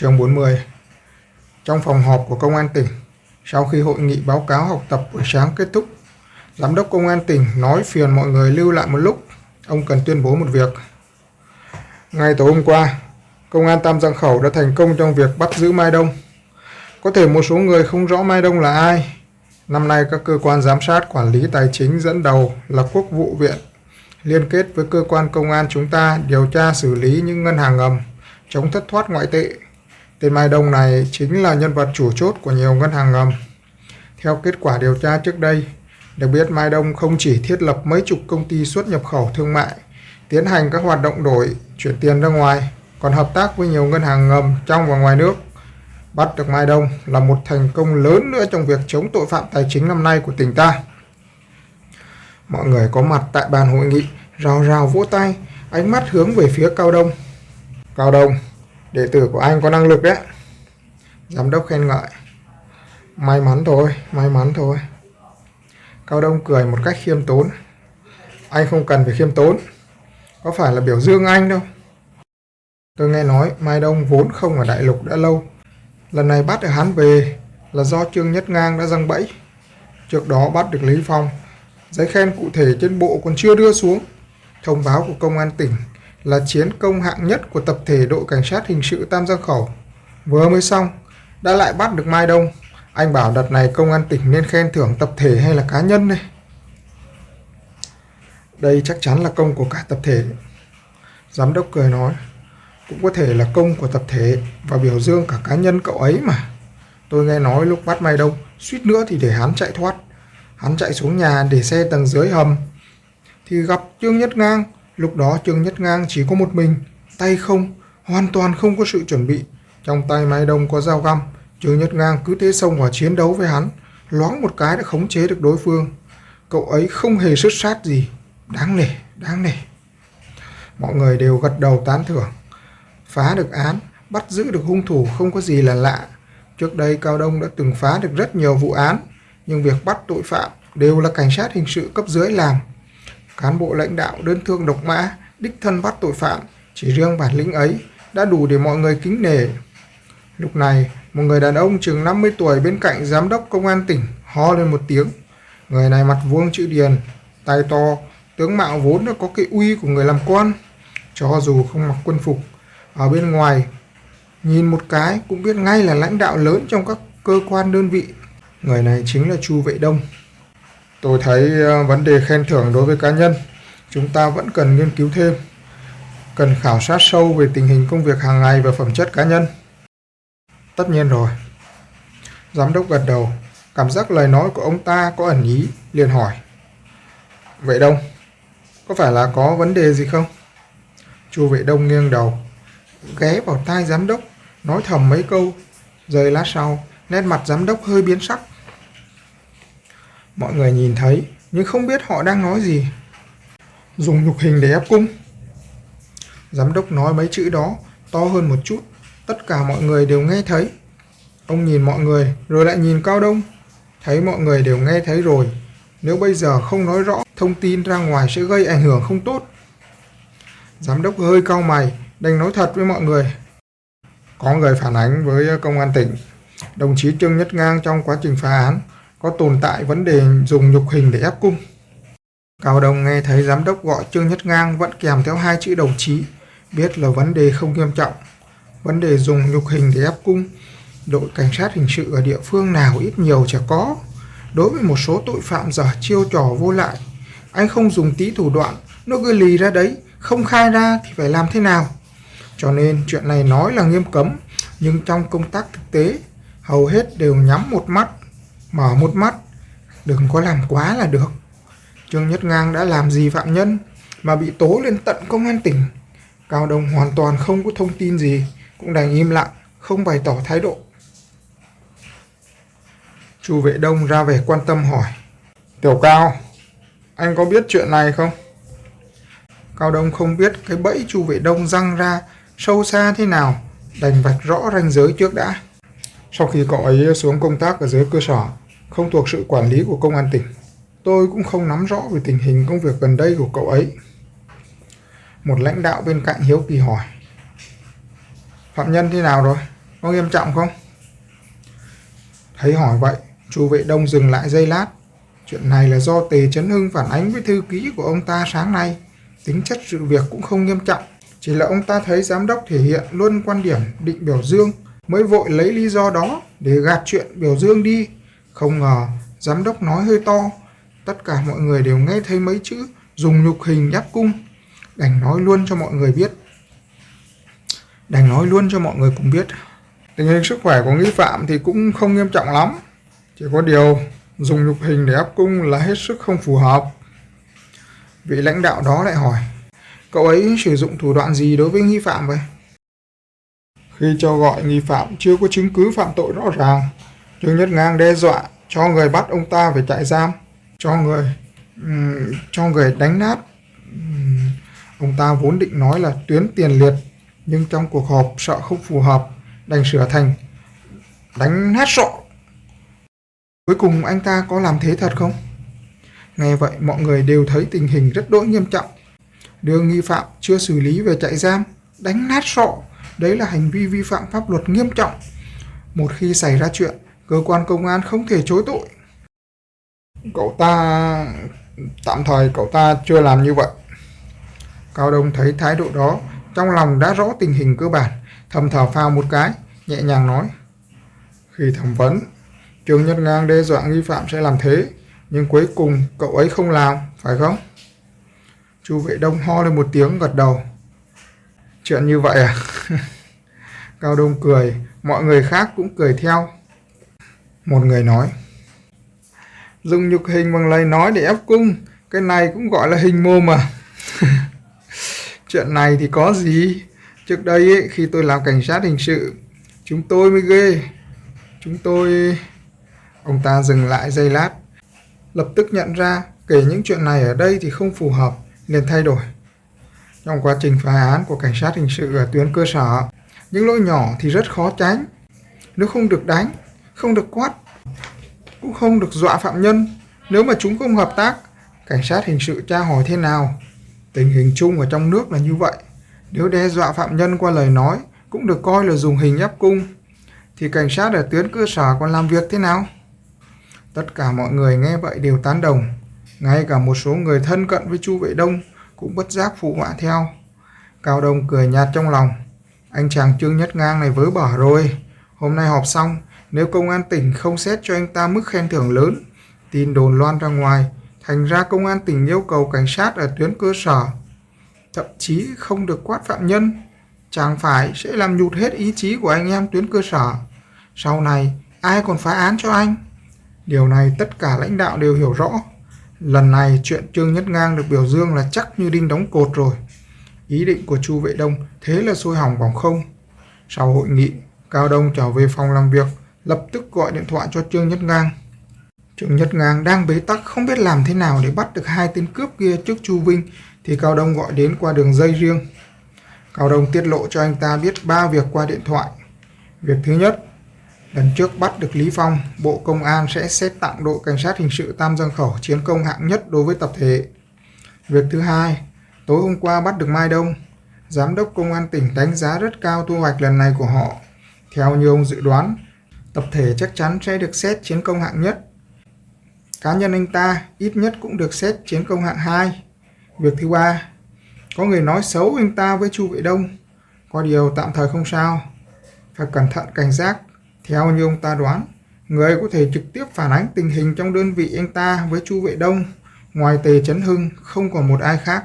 Chương 40 Trong phòng họp của Công an tỉnh, sau khi hội nghị báo cáo học tập buổi sáng kết thúc, Giám đốc Công an tỉnh nói phiền mọi người lưu lại một lúc, ông cần tuyên bố một việc. Ngay tối hôm qua, Công an Tam Giang Khẩu đã thành công trong việc bắt giữ Mai Đông. Có thể một số người không rõ Mai Đông là ai. Năm nay các cơ quan giám sát quản lý tài chính dẫn đầu là Quốc vụ viện liên kết với cơ quan công an chúng ta điều tra xử lý những ngân hàng ngầm chống thất thoát ngoại tệ. Tên Mai Đông này chính là nhân vật chủ chốt của nhiều ngân hàng ngầm. Theo kết quả điều tra trước đây, được biết Mai Đông không chỉ thiết lập mấy chục công ty xuất nhập khẩu thương mại, tiến hành các hoạt động đổi, chuyển tiền ra ngoài, còn hợp tác với nhiều ngân hàng ngầm trong và ngoài nước. Bắt được Mai Đông là một thành công lớn nữa trong việc chống tội phạm tài chính năm nay của tỉnh ta. Mọi người có mặt tại bàn hội nghị, rào rào vỗ tay, ánh mắt hướng về phía Cao Đông. Cao Đông, đệ tử của anh có năng lực đấy. Giám đốc khen ngợi. May mắn thôi, may mắn thôi. Cao Đông cười một cách khiêm tốn. Anh không cần phải khiêm tốn. Có phải là biểu dương anh đâu. Tôi nghe nói Mai Đông vốn không ở đại lục đã lâu. Lần này bắt được hắn về là do Trương Nhất Ngang đã răng bẫy. Trước đó bắt được Lý Phong. Giấy khen cụ thể trên bộ còn chưa đưa xuống. Thông báo của công an tỉnh là chiến công hạng nhất của tập thể đội cảnh sát hình sự Tam Giang Khẩu. Vừa mới xong, đã lại bắt được Mai Đông. Anh bảo đợt này công an tỉnh nên khen thưởng tập thể hay là cá nhân này. Đây chắc chắn là công của cả tập thể. Giám đốc cười nói, cũng có thể là công của tập thể và biểu dương cả cá nhân cậu ấy mà. Tôi nghe nói lúc bắt Mai Đông, suýt nữa thì để hắn chạy thoát. Hắn chạy xuống nhà để xe tầng dưới hầm. Thì gặp Trương Nhất Ngang, lúc đó Trương Nhất Ngang chỉ có một mình, tay không, hoàn toàn không có sự chuẩn bị. Trong tay Mai Đông có dao găm, Trương Nhất Ngang cứ thế xông vào chiến đấu với hắn, loáng một cái đã khống chế được đối phương. Cậu ấy không hề xuất sát gì, đáng nể, đáng nể. Mọi người đều gật đầu tán thưởng. Phá được án, bắt giữ được hung thủ không có gì là lạ. Trước đây Cao Đông đã từng phá được rất nhiều vụ án, nhưng việc bắt tội phạm đều là cảnh sát hình sự cấp dưới làm. Cán bộ lãnh đạo đơn thương độc mã, đích thân bắt tội phạm, chỉ riêng bản lĩnh ấy đã đủ để mọi người kính nể. Lúc này, một người đàn ông chừng 50 tuổi bên cạnh giám đốc công an tỉnh ho lên một tiếng. Người này mặt vuông chữ điền, tay to, tướng mạo vốn đã có cái uy của người làm quan. Cho dù không mặc quân phục, ở bên ngoài nhìn một cái cũng biết ngay là lãnh đạo lớn trong các cơ quan đơn vị. Người này chính là Chu Vệ Đông. Tôi thấy ờ, vấn đề khen thưởng đối với cá nhân, chúng ta vẫn cần nghiên cứu thêm. Cần khảo sát sâu về tình hình công việc hàng ngày và phẩm chất cá nhân. Tất nhiên rồi. Giám đốc gật đầu, cảm giác lời nói của ông ta có ẩn ý, liền hỏi. Vệ Đông, có phải là có vấn đề gì không? Chu Vệ Đông nghiêng đầu, ghé vào tai giám đốc, nói thầm mấy câu. Giây lát sau, nét mặt giám đốc hơi biến sắc. Mọi người nhìn thấy, nhưng không biết họ đang nói gì. Dùng nhục hình để ép cung. Giám đốc nói mấy chữ đó, to hơn một chút. Tất cả mọi người đều nghe thấy. Ông nhìn mọi người, rồi lại nhìn Cao Đông. Thấy mọi người đều nghe thấy rồi. Nếu bây giờ không nói rõ, thông tin ra ngoài sẽ gây ảnh hưởng không tốt. Giám đốc hơi cao mày, đành nói thật với mọi người. Có người phản ánh với công an tỉnh, đồng chí Trương Nhất Ngang trong quá trình phá án có tồn tại vấn đề dùng nhục hình để ép cung. Cao Đông nghe thấy giám đốc gọi Trương Nhất Ngang vẫn kèm theo hai chữ đồng chí, biết là vấn đề không nghiêm trọng. Vấn đề dùng nhục hình để ép cung, đội cảnh sát hình sự ở địa phương nào ít nhiều chả có. Đối với một số tội phạm giở chiêu trò vô lại, anh không dùng tí thủ đoạn, nó cứ lì ra đấy, không khai ra thì phải làm thế nào? Cho nên chuyện này nói là nghiêm cấm, nhưng trong công tác thực tế, hầu hết đều nhắm một mắt, mở một mắt, đừng có làm quá là được. Trương Nhất Ngang đã làm gì phạm nhân mà bị tố lên tận công an tỉnh. Cao Đông hoàn toàn không có thông tin gì, cũng đành im lặng, không bày tỏ thái độ. Chu Vệ Đông ra vẻ quan tâm hỏi. Tiểu Cao, anh có biết chuyện này không? Cao Đông không biết cái bẫy Chu Vệ Đông răng ra sâu xa thế nào, đành vạch rõ ranh giới trước đã. Sau khi cậu ấy xuống công tác ở dưới cơ sở, không thuộc sự quản lý của công an tỉnh, tôi cũng không nắm rõ về tình hình công việc gần đây của cậu ấy. Một lãnh đạo bên cạnh hiếu kỳ hỏi. Phạm nhân thế nào rồi? có nghiêm trọng không? Thấy hỏi vậy, chu vệ đông dừng lại giây lát. Chuyện này là do Tề Trấn Hưng phản ánh với thư ký của ông ta sáng nay. Tính chất sự việc cũng không nghiêm trọng. Chỉ là ông ta thấy giám đốc thể hiện luôn quan điểm định biểu dương mới vội lấy lý do đó để gạt chuyện biểu dương đi. Không ngờ giám đốc nói hơi to. Tất cả mọi người đều nghe thấy mấy chữ dùng nhục hình ép cung. Đành nói luôn cho mọi người biết. Đành nói luôn cho mọi người cũng biết. Tình hình sức khỏe của nghi phạm thì cũng không nghiêm trọng lắm. Chỉ có điều dùng nhục hình để áp cung là hết sức không phù hợp. Vị lãnh đạo đó lại hỏi, cậu ấy sử dụng thủ đoạn gì đối với nghi phạm vậy? Khi cho gọi nghi phạm chưa có chứng cứ phạm tội rõ ràng, Trương Nhất Ngang đe dọa cho người bắt ông ta về trại giam, cho người um, cho người đánh nát. Um, ông ta vốn định nói là tuyến tiền liệt, nhưng trong cuộc họp sợ không phù hợp, đành sửa thành đánh nát sọ. Cuối cùng anh ta có làm thế thật không? Nghe vậy mọi người đều thấy tình hình rất đỗi nghiêm trọng. Đưa nghi phạm chưa xử lý về trại giam, đánh nát sọ, đấy là hành vi vi phạm pháp luật nghiêm trọng. Một khi xảy ra chuyện, cơ quan công an không thể chối tội. Cậu ta... tạm thời cậu ta chưa làm như vậy. Cao Đông thấy thái độ đó, trong lòng đã rõ tình hình cơ bản, thầm thở phào một cái, nhẹ nhàng nói. Khi thẩm vấn, Trương Nhất Ngang đe dọa nghi phạm sẽ làm thế, nhưng cuối cùng cậu ấy không làm, phải không? Chu vệ đông ho lên một tiếng gật đầu. Chuyện như vậy à? Cao Đông cười, mọi người khác cũng cười theo. Một người nói. Dùng nhục hình bằng lời nói để ép cung, cái này cũng gọi là hình mô mà. Chuyện này thì có gì? Trước đây ấy, khi tôi làm cảnh sát hình sự, chúng tôi mới ghê. Chúng tôi... Ông ta dừng lại giây lát, lập tức nhận ra kể những chuyện này ở đây thì không phù hợp, liền thay đổi. Trong quá trình phá án của cảnh sát hình sự ở tuyến cơ sở, những lỗi nhỏ thì rất khó tránh. Nếu không được đánh, không được quát, cũng không được dọa phạm nhân. Nếu mà chúng không hợp tác, cảnh sát hình sự tra hỏi thế nào? Tình hình chung ở trong nước là như vậy. Nếu đe dọa phạm nhân qua lời nói, cũng được coi là dùng hình ép cung, thì cảnh sát ở tuyến cơ sở còn làm việc thế nào? Tất cả mọi người nghe vậy đều tán đồng. Ngay cả một số người thân cận với Chu Vệ Đông cũng bất giác phụ họa theo. Cao Đông cười nhạt trong lòng. Anh chàng Trương Nhất Ngang này vớ bở rồi. Hôm nay họp xong, nếu công an tỉnh không xét cho anh ta mức khen thưởng lớn, tin đồn loan ra ngoài, thành ra công an tỉnh yêu cầu cảnh sát ở tuyến cơ sở. Thậm chí không được quát phạm nhân, chẳng phải sẽ làm nhụt hết ý chí của anh em tuyến cơ sở. Sau này, ai còn phá án cho anh? Điều này tất cả lãnh đạo đều hiểu rõ. Lần này chuyện Trương Nhất Ngang được biểu dương là chắc như đinh đóng cột rồi. Ý định của Chu Vệ Đông thế là sôi hỏng bỏng không. Sau hội nghị, Cao Đông trở về phòng làm việc, lập tức gọi điện thoại cho Trương Nhất Ngang. Trương Nhất Ngang đang bế tắc không biết làm thế nào để bắt được hai tên cướp kia trước Chu Vinh thì Cao Đông gọi đến qua đường dây riêng. Cao Đông tiết lộ cho anh ta biết ba việc qua điện thoại. Việc thứ nhất, Lần trước bắt được Lý Phong, Bộ Công an sẽ xét tặng đội cảnh sát hình sự Tam dân Khẩu chiến công hạng nhất đối với tập thể. Việc thứ hai, tối hôm qua bắt được Mai Đông, Giám đốc Công an tỉnh đánh giá rất cao thu hoạch lần này của họ. Theo như ông dự đoán, tập thể chắc chắn sẽ được xét chiến công hạng nhất. Cá nhân anh ta ít nhất cũng được xét chiến công hạng 2. Việc thứ ba, có người nói xấu anh ta với Chu Vệ Đông. Có điều tạm thời không sao. Phải cẩn thận cảnh giác theo như ông ta đoán, người có thể trực tiếp phản ánh tình hình trong đơn vị anh ta với Chu Vệ Đông, ngoài Tề Chấn Hưng không còn một ai khác.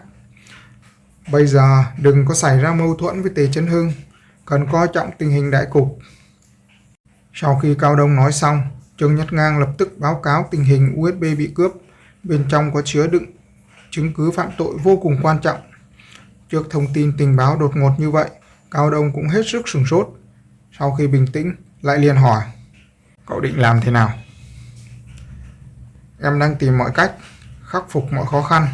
Bây giờ đừng có xảy ra mâu thuẫn với Tề Chấn Hưng, cần coi trọng tình hình đại cục. Sau khi Cao Đông nói xong, Trương Nhất Ngang lập tức báo cáo tình hình USB bị cướp, bên trong có chứa đựng chứng cứ phạm tội vô cùng quan trọng. Trước thông tin tình báo đột ngột như vậy, Cao Đông cũng hết sức sửng sốt. Sau khi bình tĩnh, lại liền hỏi cậu định làm thế nào? Em đang tìm mọi cách khắc phục mọi khó khăn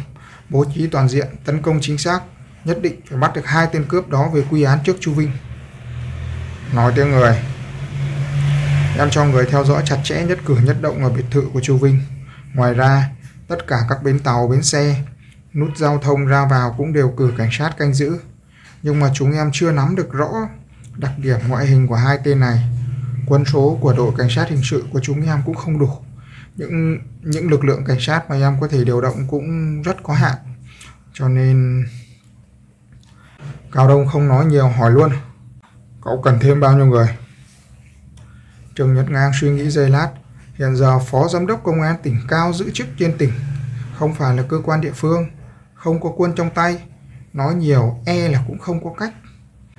bố trí toàn diện tấn công chính xác nhất định phải bắt được hai tên cướp đó về quy án trước chu vinh. Nói tiếng người em cho người theo dõi chặt chẽ nhất cử nhất động ở biệt thự của chu vinh. Ngoài ra tất cả các bến tàu bến xe nút giao thông ra vào cũng đều cử cảnh sát canh giữ. Nhưng mà chúng em chưa nắm được rõ Đặc điểm ngoại hình của hai tên này, quân số của đội cảnh sát hình sự của chúng em cũng không đủ. Những những lực lượng cảnh sát mà em có thể điều động cũng rất có hạn. Cho nên Cao Đông không nói nhiều hỏi luôn. Cậu cần thêm bao nhiêu người? Trương Nhật Ngang suy nghĩ giây lát. Hiện giờ Phó Giám đốc Công an tỉnh Cao giữ chức trên tỉnh. Không phải là cơ quan địa phương. Không có quân trong tay. Nói nhiều e là cũng không có cách.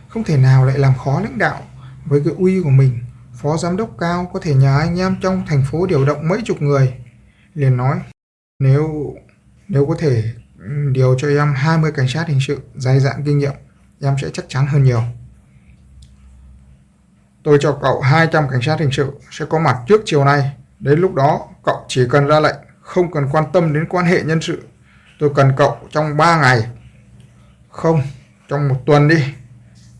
Không thể nào lại làm khó lãnh đạo. Với cái uy của mình, Phó Giám đốc Cao có thể nhờ anh em trong thành phố điều động mấy chục người. Liền nói, nếu nếu có thể điều cho em 20 cảnh sát hình sự dày dạn kinh nghiệm, em sẽ chắc chắn hơn nhiều. Tôi cho cậu 200 cảnh sát hình sự sẽ có mặt trước chiều nay. Đến lúc đó, cậu chỉ cần ra lệnh, không cần quan tâm đến quan hệ nhân sự. Tôi cần cậu trong 3 ngày. Không, trong một tuần đi.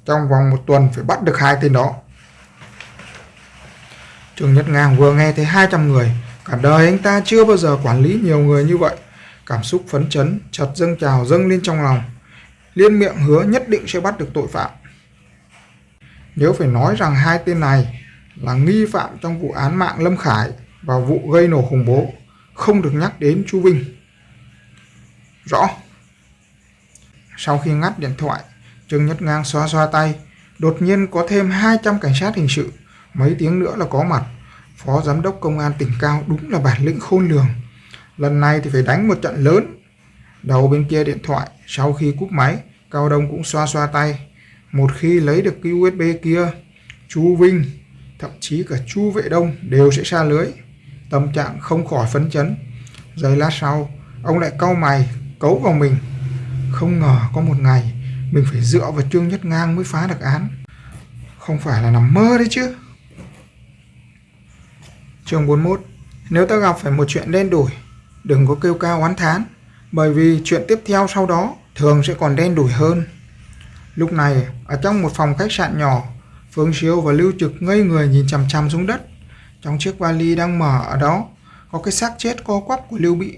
Trong vòng một tuần phải bắt được hai tên đó. Trương Nhất Ngang vừa nghe thấy 200 người. Cả đời anh ta chưa bao giờ quản lý nhiều người như vậy. Cảm xúc phấn chấn, chợt dâng trào dâng lên trong lòng. Liên miệng hứa nhất định sẽ bắt được tội phạm. Nếu phải nói rằng hai tên này là nghi phạm trong vụ án mạng Lâm Khải và vụ gây nổ khủng bố, không được nhắc đến Chu Vinh. Rõ. Sau khi ngắt điện thoại, Trương Nhất Ngang xoa xoa tay, đột nhiên có thêm 200 cảnh sát hình sự, mấy tiếng nữa là có mặt. Phó Giám đốc Công an tỉnh Cao đúng là bản lĩnh khôn lường. Lần này thì phải đánh một trận lớn. Đầu bên kia điện thoại, sau khi cúp máy, Cao Đông cũng xoa xoa tay. Một khi lấy được cái USB kia, chu Vinh, thậm chí cả chu Vệ Đông đều sẽ xa lưới. Tâm trạng không khỏi phấn chấn. Giây lát sau, ông lại cau mày, cấu vào mình. Không ngờ có một ngày, mình phải dựa vào Trương Nhất Ngang mới phá được án. Không phải là nằm mơ đấy chứ. Chương 41 Nếu ta gặp phải một chuyện đen đủi, đừng có kêu cao oán thán, bởi vì chuyện tiếp theo sau đó thường sẽ còn đen đủi hơn. Lúc này, ở trong một phòng khách sạn nhỏ, Phương Siêu và Lưu Trực ngây người nhìn chằm chằm xuống đất. Trong chiếc vali đang mở ở đó, có cái xác chết co quắp của Lưu Bị.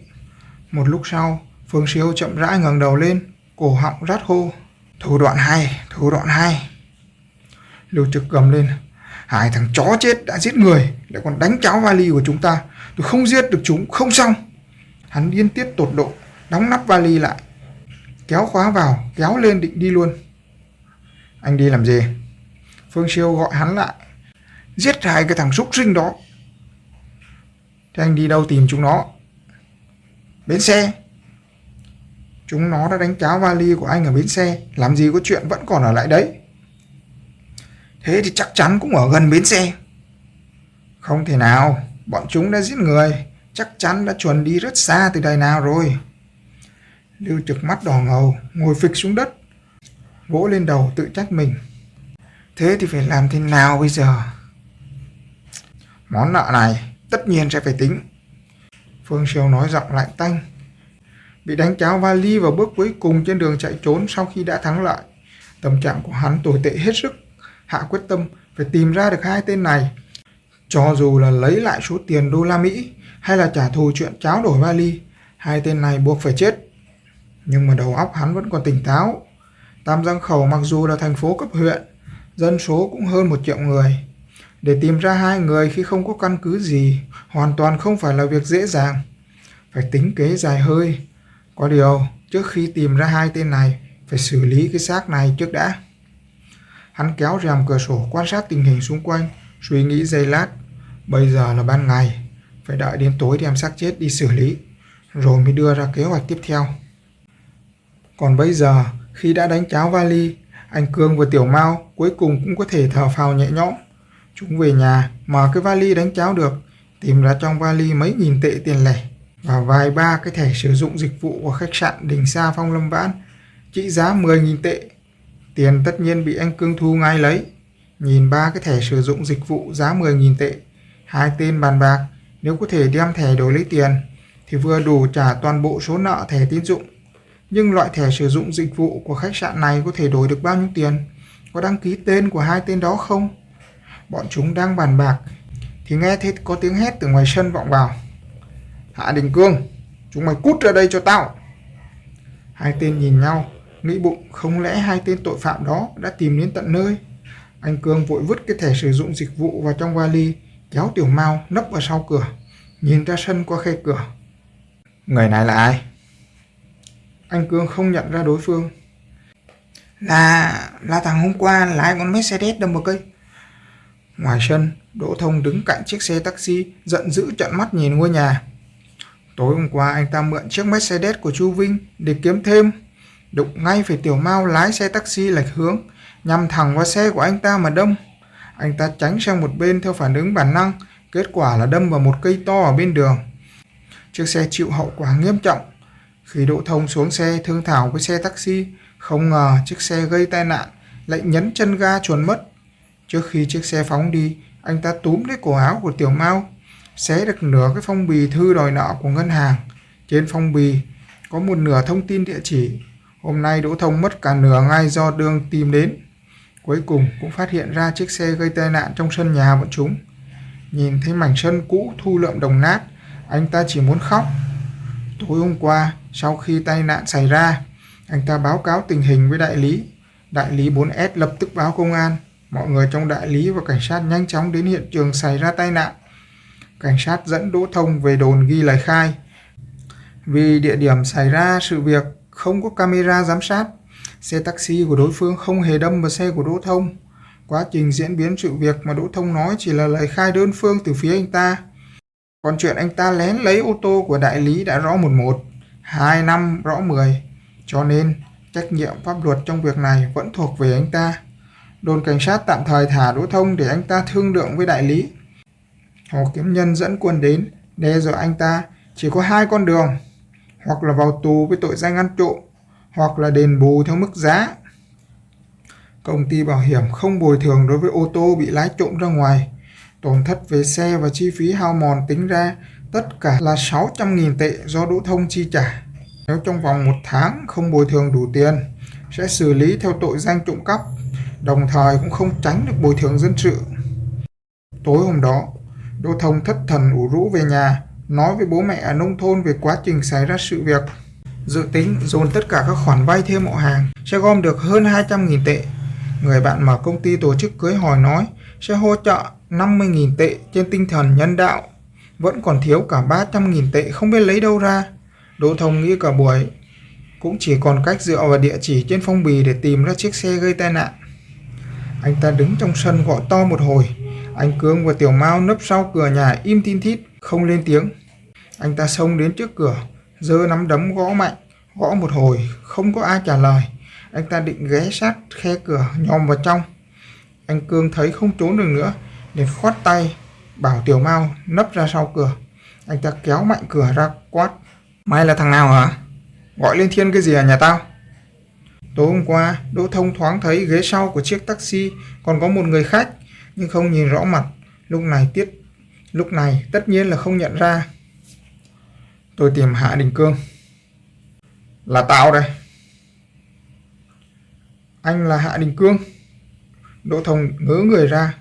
Một lúc sau, Phương Siêu chậm rãi ngẩng đầu lên, cổ họng rát hô. Thủ đoạn hay, thủ đoạn hay. Lưu Trực gầm lên. Hai thằng chó chết đã giết người, lại còn đánh cháo vali của chúng ta. Tôi không giết được chúng, không xong. Hắn điên tiết tột độ, đóng nắp vali lại. Kéo khóa vào, kéo lên định đi luôn. Anh đi làm gì? Phương Siêu gọi hắn lại. Giết hai cái thằng súc sinh đó. Thế anh đi đâu tìm chúng nó? Bến xe. Chúng nó đã đánh cháo vali của anh ở bến xe. Làm gì có chuyện vẫn còn ở lại đấy. Thế thì chắc chắn cũng ở gần bến xe. Không thể nào. Bọn chúng đã giết người. Chắc chắn đã chuẩn đi rất xa từ đời nào rồi. Lưu trực mắt đỏ ngầu, ngồi phịch xuống đất vỗ lên đầu tự trách mình. Thế thì phải làm thế nào bây giờ? Món nợ này tất nhiên sẽ phải tính. Phương Siêu nói giọng lạnh tanh. Bị đánh cháo vali vào bước cuối cùng trên đường chạy trốn sau khi đã thắng lợi. Tâm trạng của hắn tồi tệ hết sức. Hạ quyết tâm phải tìm ra được hai tên này. Cho dù là lấy lại số tiền đô la Mỹ hay là trả thù chuyện cháo đổi vali, hai tên này buộc phải chết. Nhưng mà đầu óc hắn vẫn còn tỉnh táo. Tam Giang Khẩu mặc dù là thành phố cấp huyện, dân số cũng hơn một triệu người. Để tìm ra hai người khi không có căn cứ gì, hoàn toàn không phải là việc dễ dàng. Phải tính kế dài hơi. Có điều, trước khi tìm ra hai tên này, phải xử lý cái xác này trước đã. Hắn kéo rèm cửa sổ quan sát tình hình xung quanh, suy nghĩ giây lát. Bây giờ là ban ngày, phải đợi đến tối đem xác chết đi xử lý, rồi mới đưa ra kế hoạch tiếp theo. Còn bây giờ, khi đã đánh cháo vali, anh Cương và Tiểu Mao cuối cùng cũng có thể thở phào nhẹ nhõm. Chúng về nhà, mở cái vali đánh cháo được, tìm ra trong vali mấy nghìn tệ tiền lẻ và vài ba cái thẻ sử dụng dịch vụ của khách sạn Đình Sa Phong Lâm Vãn trị giá 10.000 tệ. Tiền tất nhiên bị anh Cương thu ngay lấy. Nhìn ba cái thẻ sử dụng dịch vụ giá 10.000 tệ, hai tên bàn bạc nếu có thể đem thẻ đổi lấy tiền thì vừa đủ trả toàn bộ số nợ thẻ tín dụng nhưng loại thẻ sử dụng dịch vụ của khách sạn này có thể đổi được bao nhiêu tiền? Có đăng ký tên của hai tên đó không? Bọn chúng đang bàn bạc thì nghe thấy có tiếng hét từ ngoài sân vọng vào. Hạ Đình Cương, chúng mày cút ra đây cho tao. Hai tên nhìn nhau, nghĩ bụng không lẽ hai tên tội phạm đó đã tìm đến tận nơi. Anh Cương vội vứt cái thẻ sử dụng dịch vụ vào trong vali, cháu Tiểu mau nấp ở sau cửa, nhìn ra sân qua khe cửa. Người này là ai? Anh Cương không nhận ra đối phương. Là... là thằng hôm qua lái con Mercedes đâm một cây. Ngoài sân, Đỗ Thông đứng cạnh chiếc xe taxi, giận dữ trận mắt nhìn ngôi nhà. Tối hôm qua anh ta mượn chiếc Mercedes của Chu Vinh để kiếm thêm. Đụng ngay phải Tiểu Mao lái xe taxi lệch hướng, nhằm thẳng vào xe của anh ta mà đâm. Anh ta tránh sang một bên theo phản ứng bản năng, kết quả là đâm vào một cây to ở bên đường. Chiếc xe chịu hậu quả nghiêm trọng. Khi Đỗ Thông xuống xe thương thảo với xe taxi, không ngờ chiếc xe gây tai nạn, lại nhấn chân ga chuồn mất. Trước khi chiếc xe phóng đi, anh ta túm lấy cổ áo của Tiểu Mao, xé được nửa cái phong bì thư đòi nợ của ngân hàng. Trên phong bì có một nửa thông tin địa chỉ. Hôm nay Đỗ Thông mất cả nửa ngay do đường tìm đến. Cuối cùng cũng phát hiện ra chiếc xe gây tai nạn trong sân nhà bọn chúng. Nhìn thấy mảnh sân cũ thu lượm đồng nát, anh ta chỉ muốn khóc. Tối hôm qua, sau khi tai nạn xảy ra, anh ta báo cáo tình hình với đại lý. Đại lý 4S lập tức báo công an. Mọi người trong đại lý và cảnh sát nhanh chóng đến hiện trường xảy ra tai nạn. Cảnh sát dẫn Đỗ Thông về đồn ghi lời khai. Vì địa điểm xảy ra sự việc không có camera giám sát, xe taxi của đối phương không hề đâm vào xe của Đỗ Thông. Quá trình diễn biến sự việc mà Đỗ Thông nói chỉ là lời khai đơn phương từ phía anh ta. Còn chuyện anh ta lén lấy ô tô của đại lý đã rõ một một, hai năm rõ mười. Cho nên, trách nhiệm pháp luật trong việc này vẫn thuộc về anh ta. Đồn cảnh sát tạm thời thả Đỗ Thông để anh ta thương lượng với đại lý. Hồ Kiếm Nhân dẫn quân đến, đe dọa anh ta chỉ có hai con đường, hoặc là vào tù với tội danh ăn trộm, hoặc là đền bù theo mức giá. Công ty bảo hiểm không bồi thường đối với ô tô bị lái trộm ra ngoài. Tổn thất về xe và chi phí hao mòn tính ra tất cả là 600.000 tệ do Đỗ Thông chi trả. Nếu trong vòng một tháng không bồi thường đủ tiền, sẽ xử lý theo tội danh trộm cắp, đồng thời cũng không tránh được bồi thường dân sự. Tối hôm đó, Đỗ Thông thất thần ủ rũ về nhà, nói với bố mẹ ở nông thôn về quá trình xảy ra sự việc. Dự tính dồn tất cả các khoản vay thêm họ hàng sẽ gom được hơn 200.000 tệ. Người bạn mở công ty tổ chức cưới hỏi nói sẽ hỗ trợ 50.000 tệ trên tinh thần nhân đạo. Vẫn còn thiếu cả 300.000 tệ không biết lấy đâu ra. Đỗ Thông nghĩ cả buổi cũng chỉ còn cách dựa vào địa chỉ trên phong bì để tìm ra chiếc xe gây tai nạn. Anh ta đứng trong sân gọi to một hồi. Anh Cương và Tiểu Mao nấp sau cửa nhà im tin thít, không lên tiếng. Anh ta xông đến trước cửa, giơ nắm đấm gõ mạnh, gõ một hồi, không có ai trả lời. Anh ta định ghé sát khe cửa nhòm vào trong. Anh Cương thấy không trốn được nữa, liền khoát tay, bảo Tiểu Mao nấp ra sau cửa. Anh ta kéo mạnh cửa ra quát. Mày là thằng nào hả? Gọi lên thiên cái gì ở nhà tao? Tối hôm qua, Đỗ Thông thoáng thấy ghế sau của chiếc taxi còn có một người khách, nhưng không nhìn rõ mặt. Lúc này tiết lúc này tất nhiên là không nhận ra. Tôi tìm Hạ Đình Cương. Là tao đây. Anh là Hạ Đình Cương. Đỗ Thông ngớ người ra.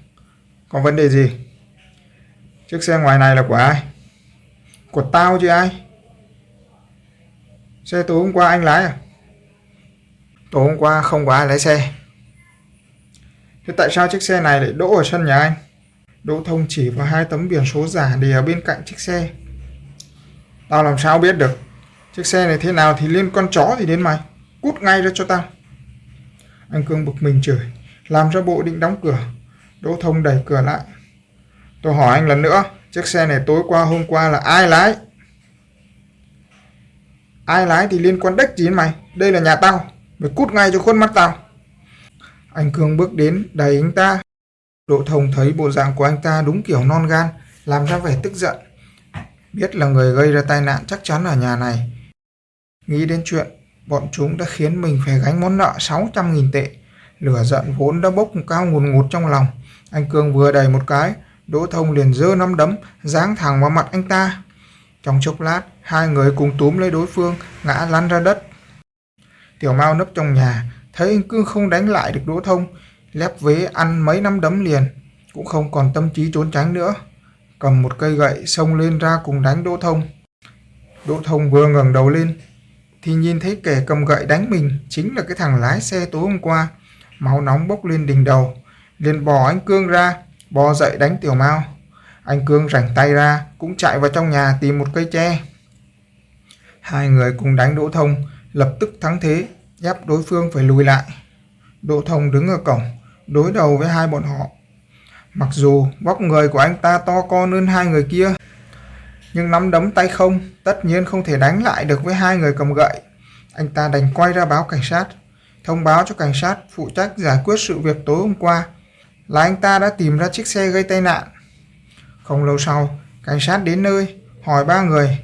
Có vấn đề gì? Chiếc xe ngoài này là của ai? Của tao chứ ai? Xe tối hôm qua anh lái à? Tối hôm qua không có ai lái xe. Thế tại sao chiếc xe này lại đỗ ở sân nhà anh? Đỗ Thông chỉ vào hai tấm biển số giả để ở bên cạnh chiếc xe. Tao làm sao biết được? Chiếc xe này thế nào thì liên con chó thì đến mày. Cút ngay ra cho tao. Anh Cương bực mình chửi, làm ra bộ định đóng cửa. Đỗ Thông đẩy cửa lại. Tôi hỏi anh lần nữa, chiếc xe này tối qua hôm qua là ai lái? Ai lái thì liên quan đếch gì đến mày, đây là nhà tao, mày cút ngay cho khuôn mắt tao. Anh Cương bước đến đẩy anh ta. Đỗ Thông thấy bộ dạng của anh ta đúng kiểu non gan, làm ra vẻ tức giận. Biết là người gây ra tai nạn chắc chắn ở nhà này. Nghĩ đến chuyện bọn chúng đã khiến mình phải gánh món nợ 600.000 tệ. Lửa giận vốn đã bốc cao ngùn ngụt trong lòng. Anh Cương vừa đầy một cái, Đỗ Thông liền giơ nắm đấm, giáng thẳng vào mặt anh ta. Trong chốc lát, hai người cùng túm lấy đối phương, ngã lăn ra đất. Tiểu Mao nấp trong nhà, thấy anh Cương không đánh lại được Đỗ Thông, lép vế ăn mấy năm đấm liền, cũng không còn tâm trí trốn tránh nữa. Cầm một cây gậy xông lên ra cùng đánh Đỗ Thông. Đỗ Thông vừa ngẩng đầu lên, thì nhìn thấy kẻ cầm gậy đánh mình chính là cái thằng lái xe tối hôm qua. Máu nóng bốc lên đỉnh đầu, liền bỏ anh Cương ra, bò dậy đánh Tiểu Mao. Anh Cương rảnh tay ra, cũng chạy vào trong nhà tìm một cây tre. Hai người cùng đánh Đỗ Thông, lập tức thắng thế, ép đối phương phải lùi lại. Đỗ Thông đứng ở cổng, đối đầu với hai bọn họ. Mặc dù vóc người của anh ta to con hơn hai người kia, nhưng nắm đấm tay không, tất nhiên không thể đánh lại được với hai người cầm gậy. Anh ta đành quay ra báo cảnh sát, thông báo cho cảnh sát phụ trách giải quyết sự việc tối hôm qua là anh ta đã tìm ra chiếc xe gây tai nạn. Không lâu sau, cảnh sát đến nơi, hỏi ba người.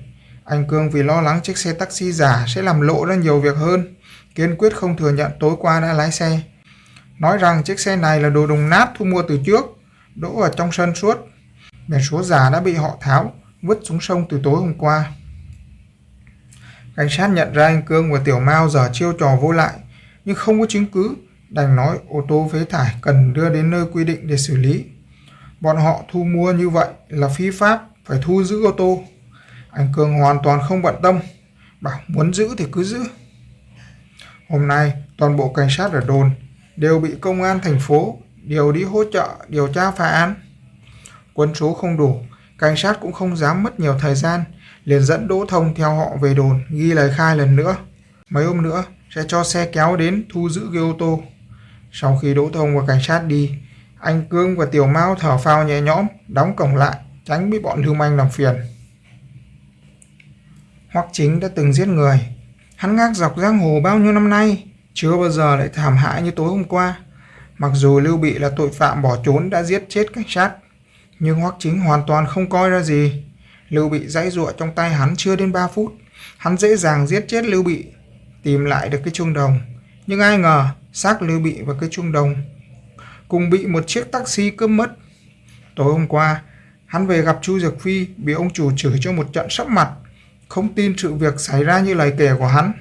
Anh Cương vì lo lắng chiếc xe taxi giả sẽ làm lộ ra nhiều việc hơn, kiên quyết không thừa nhận tối qua đã lái xe. Nói rằng chiếc xe này là đồ đồng nát thu mua từ trước, đỗ ở trong sân suốt. Biển số giả đã bị họ tháo, vứt xuống sông từ tối hôm qua. Cảnh sát nhận ra anh Cương và Tiểu Mao giờ chiêu trò vô lại, nhưng không có chứng cứ, đành nói ô tô phế thải cần đưa đến nơi quy định để xử lý. Bọn họ thu mua như vậy là phi pháp, phải thu giữ ô tô. Anh Cương hoàn toàn không bận tâm, bảo muốn giữ thì cứ giữ. Hôm nay, toàn bộ cảnh sát ở đồn đều bị công an thành phố điều đi hỗ trợ điều tra phá án. Quân số không đủ, cảnh sát cũng không dám mất nhiều thời gian, liền dẫn Đỗ Thông theo họ về đồn ghi lời khai lần nữa. Mấy hôm nữa sẽ cho xe kéo đến thu giữ cái ô tô. Sau khi Đỗ Thông và cảnh sát đi, anh Cương và Tiểu Mao thở phào nhẹ nhõm, đóng cổng lại, tránh bị bọn lưu manh làm phiền. Hoắc Chính đã từng giết người. Hắn ngác dọc giang hồ bao nhiêu năm nay, chưa bao giờ lại thảm hại như tối hôm qua. Mặc dù Lưu Bị là tội phạm bỏ trốn đã giết chết cảnh sát, nhưng Hoắc Chính hoàn toàn không coi ra gì. Lưu Bị dãy dụa trong tay hắn chưa đến 3 phút, hắn dễ dàng giết chết Lưu Bị, tìm lại được cái chuông đồng. Nhưng ai ngờ, xác Lưu Bị và cái chuông đồng cùng bị một chiếc taxi cướp mất. Tối hôm qua, hắn về gặp Chu Dược Phi bị ông chủ chửi cho một trận sắp mặt, không tin sự việc xảy ra như lời kể của hắn.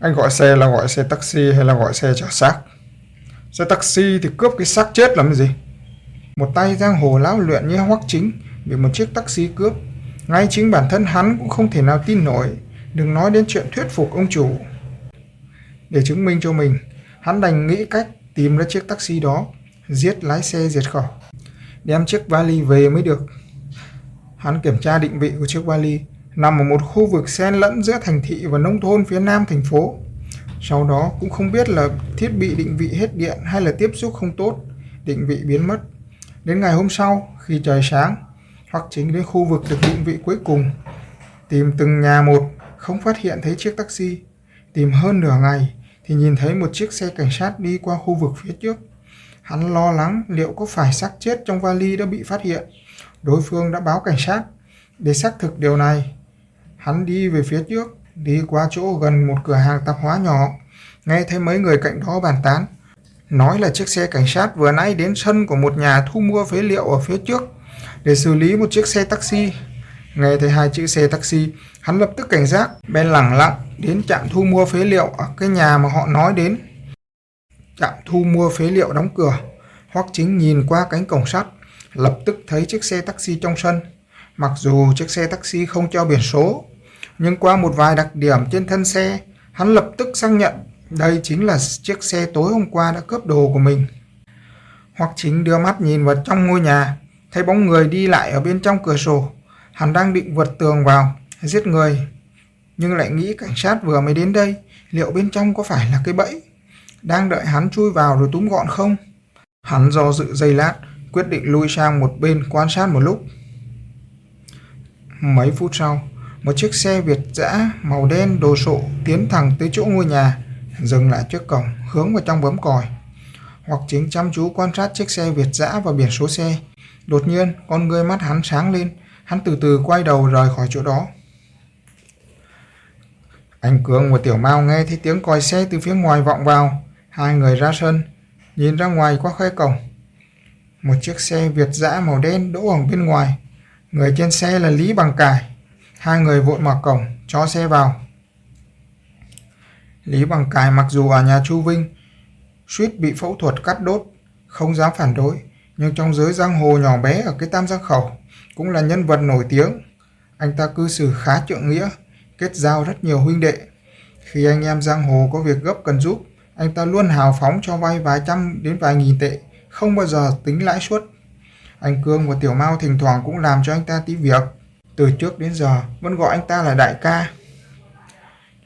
Anh gọi xe là gọi xe taxi hay là gọi xe chở xác? Xe taxi thì cướp cái xác chết làm gì? Một tay giang hồ lão luyện như hoắc chính bị một chiếc taxi cướp. Ngay chính bản thân hắn cũng không thể nào tin nổi, đừng nói đến chuyện thuyết phục ông chủ. Để chứng minh cho mình, hắn đành nghĩ cách tìm ra chiếc taxi đó, giết lái xe diệt khẩu, đem chiếc vali về mới được. Hắn kiểm tra định vị của chiếc vali, nằm ở một khu vực xen lẫn giữa thành thị và nông thôn phía nam thành phố. Sau đó cũng không biết là thiết bị định vị hết điện hay là tiếp xúc không tốt, định vị biến mất. Đến ngày hôm sau, khi trời sáng, hoặc chính đến khu vực được định vị cuối cùng, tìm từng nhà một, không phát hiện thấy chiếc taxi. Tìm hơn nửa ngày thì nhìn thấy một chiếc xe cảnh sát đi qua khu vực phía trước. Hắn lo lắng liệu có phải xác chết trong vali đã bị phát hiện. Đối phương đã báo cảnh sát. Để xác thực điều này, hắn đi về phía trước, đi qua chỗ gần một cửa hàng tạp hóa nhỏ, nghe thấy mấy người cạnh đó bàn tán. Nói là chiếc xe cảnh sát vừa nãy đến sân của một nhà thu mua phế liệu ở phía trước để xử lý một chiếc xe taxi. Nghe thấy hai chữ xe taxi, hắn lập tức cảnh giác, bên lẳng lặng đến trạm thu mua phế liệu ở cái nhà mà họ nói đến. Trạm thu mua phế liệu đóng cửa, Hoắc Chính nhìn qua cánh cổng sắt, lập tức thấy chiếc xe taxi trong sân. Mặc dù chiếc xe taxi không cho biển số, nhưng qua một vài đặc điểm trên thân xe, hắn lập tức xác nhận đây chính là chiếc xe tối hôm qua đã cướp đồ của mình. hoặc Chính đưa mắt nhìn vào trong ngôi nhà, thấy bóng người đi lại ở bên trong cửa sổ. Hắn đang định vượt tường vào, giết người. Nhưng lại nghĩ cảnh sát vừa mới đến đây, liệu bên trong có phải là cái bẫy? Đang đợi hắn chui vào rồi túm gọn không? Hắn do dự giây lát, quyết định lui sang một bên quan sát một lúc. Mấy phút sau, một chiếc xe Việt dã màu đen đồ sộ tiến thẳng tới chỗ ngôi nhà, dừng lại trước cổng, hướng vào trong bấm còi. Hoặc chính chăm chú quan sát chiếc xe Việt dã và biển số xe. Đột nhiên, con người mắt hắn sáng lên, hắn từ từ quay đầu rời khỏi chỗ đó. Anh Cường và Tiểu Mao nghe thấy tiếng còi xe từ phía ngoài vọng vào, hai người ra sân, nhìn ra ngoài qua khe cổng. Một chiếc xe Việt dã màu đen đỗ ở bên ngoài, người trên xe là Lý Bằng Cải. Hai người vội mở cổng, cho xe vào. Lý Bằng Cải mặc dù ở nhà Chu Vinh, suýt bị phẫu thuật cắt đốt, không dám phản đối, nhưng trong giới giang hồ nhỏ bé ở cái Tam Giang Khẩu cũng là nhân vật nổi tiếng. Anh ta cư xử khá trượng nghĩa, kết giao rất nhiều huynh đệ. Khi anh em giang hồ có việc gấp cần giúp, anh ta luôn hào phóng cho vay vài trăm đến vài nghìn tệ, không bao giờ tính lãi suất. Anh Cương và Tiểu Mao thỉnh thoảng cũng làm cho anh ta tí việc. Từ trước đến giờ vẫn gọi anh ta là đại ca.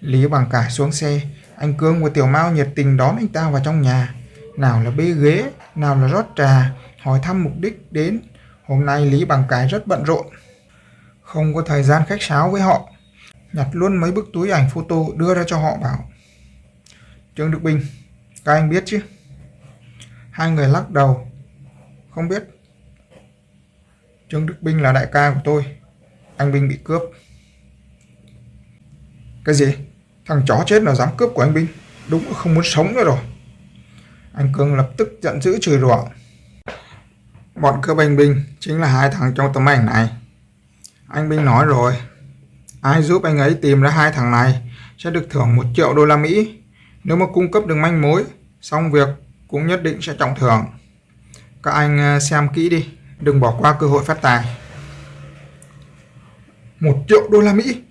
Lý Bằng cả xuống xe, anh Cương và Tiểu Mao nhiệt tình đón anh ta vào trong nhà. Nào là bê ghế, nào là rót trà, hỏi thăm mục đích đến. Hôm nay Lý Bằng cái rất bận rộn. Không có thời gian khách sáo với họ. Nhặt luôn mấy bức túi ảnh photo đưa ra cho họ bảo. Trương Đức Bình, các anh biết chứ? Hai người lắc đầu. Không biết. Trương Đức Bình là đại ca của tôi. Anh binh bị cướp. Cái gì? Thằng chó chết là dám cướp của anh binh, Đúng là không muốn sống nữa rồi. Anh Cương lập tức giận dữ chửi rủa. Bọn cướp anh binh chính là hai thằng trong tấm ảnh này. Anh binh nói rồi. Ai giúp anh ấy tìm ra hai thằng này sẽ được thưởng một triệu đô la Mỹ. Nếu mà cung cấp được manh mối, xong việc cũng nhất định sẽ trọng thưởng. Các anh à, xem kỹ đi, đừng bỏ qua cơ hội phát tài. Một triệu đô la Mỹ.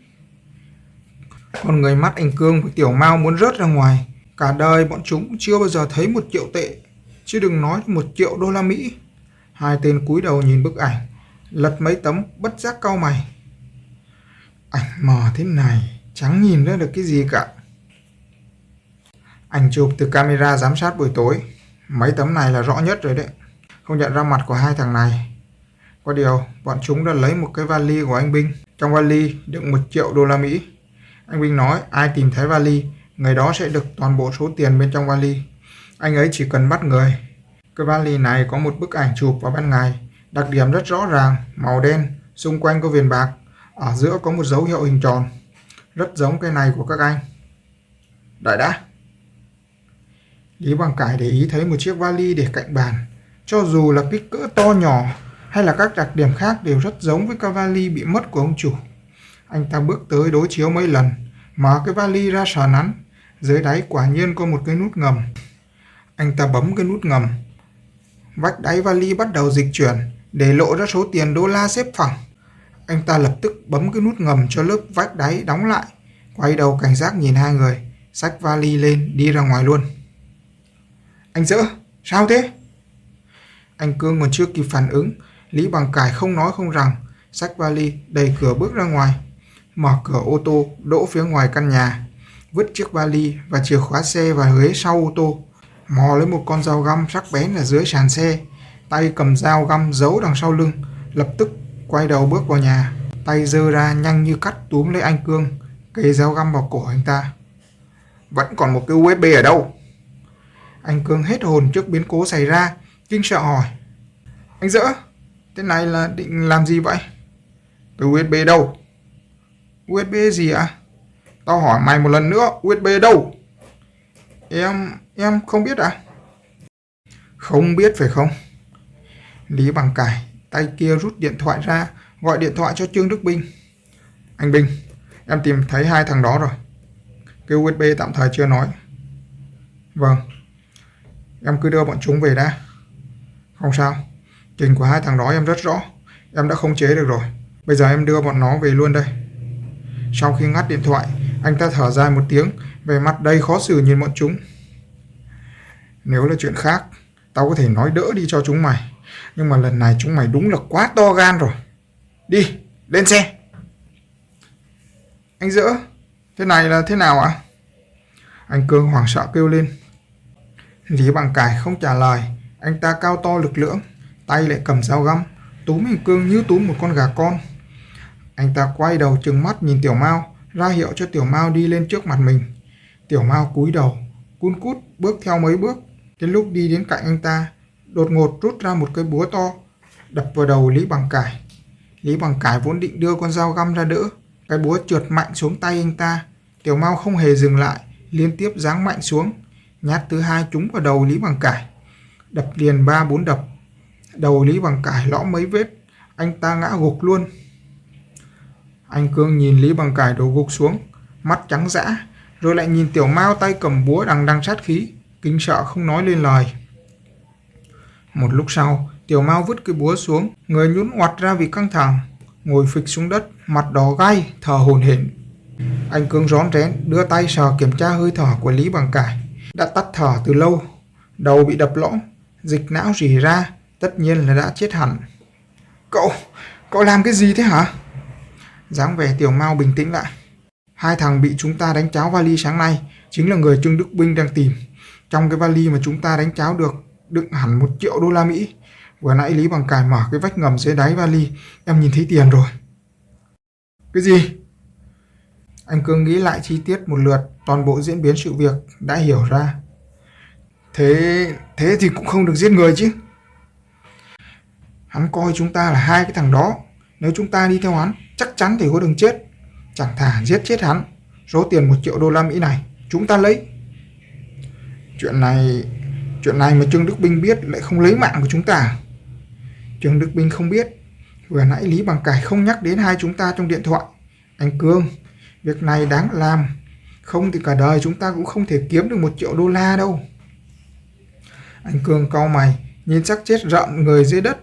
Con người mắt anh Cương với Tiểu Mao muốn rớt ra ngoài. Cả đời bọn chúng chưa bao giờ thấy một triệu tệ, chứ đừng nói một triệu đô la Mỹ. Hai tên cúi đầu nhìn bức ảnh, lật mấy tấm bất giác cau mày. Ảnh mờ thế này, chẳng nhìn ra được cái gì cả. Ảnh chụp từ camera giám sát buổi tối. Mấy tấm này là rõ nhất rồi đấy. Không nhận ra mặt của hai thằng này. Có điều, bọn chúng đã lấy một cái vali của anh Binh. Trong vali đựng một triệu đô la Mỹ. Anh Vinh nói ai tìm thấy vali, người đó sẽ được toàn bộ số tiền bên trong vali. Anh ấy chỉ cần bắt người. Cái vali này có một bức ảnh chụp vào ban ngày. Đặc điểm rất rõ ràng, màu đen, xung quanh có viền bạc. Ở giữa có một dấu hiệu hình tròn. Rất giống cái này của các anh. Đợi đã. Lý Bằng Cải để ý thấy một chiếc vali để cạnh bàn. Cho dù là kích cỡ to nhỏ hay là các đặc điểm khác đều rất giống với cái vali bị mất của ông chủ. Anh ta bước tới đối chiếu mấy lần, mở cái vali ra sờ nắn. Dưới đáy quả nhiên có một cái nút ngầm. Anh ta bấm cái nút ngầm. Vách đáy vali bắt đầu dịch chuyển để lộ ra số tiền đô la xếp phẳng. Anh ta lập tức bấm cái nút ngầm cho lớp vách đáy đóng lại. Quay đầu cảnh giác nhìn hai người, xách vali lên đi ra ngoài luôn. Anh dỡ, sao thế? Anh Cương còn chưa kịp phản ứng, Lý Bằng Cải không nói không rằng, sách vali đẩy cửa bước ra ngoài, mở cửa ô tô đỗ phía ngoài căn nhà, vứt chiếc vali và chìa khóa xe vào ghế sau ô tô, mò lấy một con dao găm sắc bén ở dưới sàn xe, tay cầm dao găm giấu đằng sau lưng, lập tức quay đầu bước vào nhà, tay giơ ra nhanh như cắt túm lấy anh Cương, cây dao găm vào cổ anh ta. Vẫn còn một cái USB ở đâu? Anh Cương hết hồn trước biến cố xảy ra, kinh sợ hỏi. Anh dỡ, thế này là định làm gì vậy? Cái USB đâu? USB gì ạ? À? Tao hỏi mày một lần nữa, USB đâu? Em, em không biết à? Không biết phải không? Lý Bằng Cải, tay kia rút điện thoại ra, gọi điện thoại cho Trương Đức binh Anh binh em tìm thấy hai thằng đó rồi. Cái USB tạm thời chưa nói. Vâng, Em cứ đưa bọn chúng về đã. Không sao. Trình của hai thằng đó em rất rõ. Em đã không chế được rồi. Bây giờ em đưa bọn nó về luôn đây. Sau khi ngắt điện thoại, anh ta thở dài một tiếng, về mặt đầy khó xử nhìn bọn chúng. Nếu là chuyện khác, tao có thể nói đỡ đi cho chúng mày. Nhưng mà lần này chúng mày đúng là quá to gan rồi. Đi, lên xe. Anh dỡ, thế này là thế nào ạ? Anh Cương hoảng sợ kêu lên. Lý Bằng Cải không trả lời, anh ta cao to lực lưỡng, tay lại cầm dao găm, túm hình cương như túm một con gà con. Anh ta quay đầu trừng mắt nhìn Tiểu Mao, ra hiệu cho Tiểu Mao đi lên trước mặt mình. Tiểu Mao cúi đầu, cun cút bước theo mấy bước, đến lúc đi đến cạnh anh ta, đột ngột rút ra một cây búa to, đập vào đầu Lý Bằng Cải. Lý Bằng Cải vốn định đưa con dao găm ra đỡ, cái búa trượt mạnh xuống tay anh ta. Tiểu Mao không hề dừng lại, liên tiếp giáng mạnh xuống, Nhát thứ hai trúng vào đầu Lý Bằng Cải. Đập liền ba bốn đập. Đầu Lý Bằng Cải lõm mấy vết. Anh ta ngã gục luôn. Anh Cương nhìn Lý Bằng Cải đổ gục xuống. Mắt trắng dã. Rồi lại nhìn Tiểu Mao tay cầm búa đằng đằng sát khí. Kinh sợ không nói lên lời. Một lúc sau, Tiểu Mao vứt cái búa xuống. Người nhún oặt ra vì căng thẳng. Ngồi phịch xuống đất, mặt đỏ gai, thở hồn hển. Anh Cương rón rén đưa tay sờ kiểm tra hơi thở của Lý Bằng Cải đã tắt thở từ lâu, đầu bị đập lõm, dịch não rỉ ra, tất nhiên là đã chết hẳn. Cậu, cậu làm cái gì thế hả? dáng vẻ tiểu mau bình tĩnh lại. Hai thằng bị chúng ta đánh cháo vali sáng nay chính là người Trương Đức Binh đang tìm. Trong cái vali mà chúng ta đánh cháo được đựng hẳn một triệu đô la Mỹ. Vừa nãy Lý Bằng Cải mở cái vách ngầm dưới đáy vali, em nhìn thấy tiền rồi. Cái gì? Anh Cương nghĩ lại chi tiết một lượt, toàn bộ diễn biến sự việc đã hiểu ra. Thế thế thì cũng không được giết người chứ. Hắn coi chúng ta là hai cái thằng đó. Nếu chúng ta đi theo hắn, chắc chắn thì có đường chết. Chẳng thà giết chết hắn. Số tiền một triệu đô la Mỹ này, chúng ta lấy. Chuyện này chuyện này mà Trương Đức Binh biết lại không lấy mạng của chúng ta. Trương Đức Binh không biết. Vừa nãy Lý Bằng Cải không nhắc đến hai chúng ta trong điện thoại. Anh Cương, việc này đáng làm. Không thì cả đời chúng ta cũng không thể kiếm được một triệu đô la đâu. Anh Cương cau mày, nhìn sắc chết rợn người dưới đất,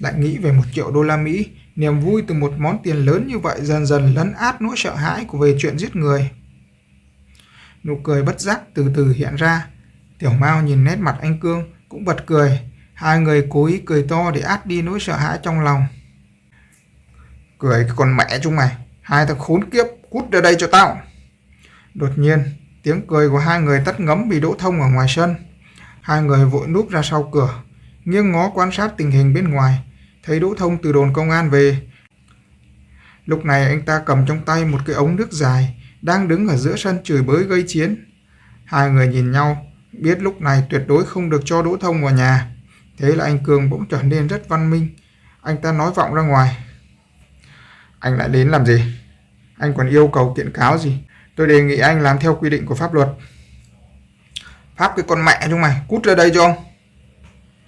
lại nghĩ về một triệu đô la Mỹ. Niềm vui từ một món tiền lớn như vậy dần dần lấn át nỗi sợ hãi của về chuyện giết người. Nụ cười bất giác từ từ hiện ra. Tiểu Mao nhìn nét mặt anh Cương cũng bật cười. Hai người cố ý cười to để át đi nỗi sợ hãi trong lòng. Cười cái con mẹ chúng mày. Hai thằng khốn kiếp, cút ra đây cho tao. Đột nhiên, tiếng cười của hai người tắt ngấm bị đỗ thông ở ngoài sân. Hai người vội núp ra sau cửa, nghiêng ngó quan sát tình hình bên ngoài, thấy Đỗ Thông từ đồn công an về. Lúc này anh ta cầm trong tay một cái ống nước dài, đang đứng ở giữa sân chửi bới gây chiến. Hai người nhìn nhau, biết lúc này tuyệt đối không được cho Đỗ Thông vào nhà. Thế là anh Cường bỗng trở nên rất văn minh. Anh ta nói vọng ra ngoài. Anh lại đến làm gì? Anh còn yêu cầu kiện cáo gì? Tôi đề nghị anh làm theo quy định của pháp luật. Pháp cái con mẹ chúng mày, cút ra đây cho ông.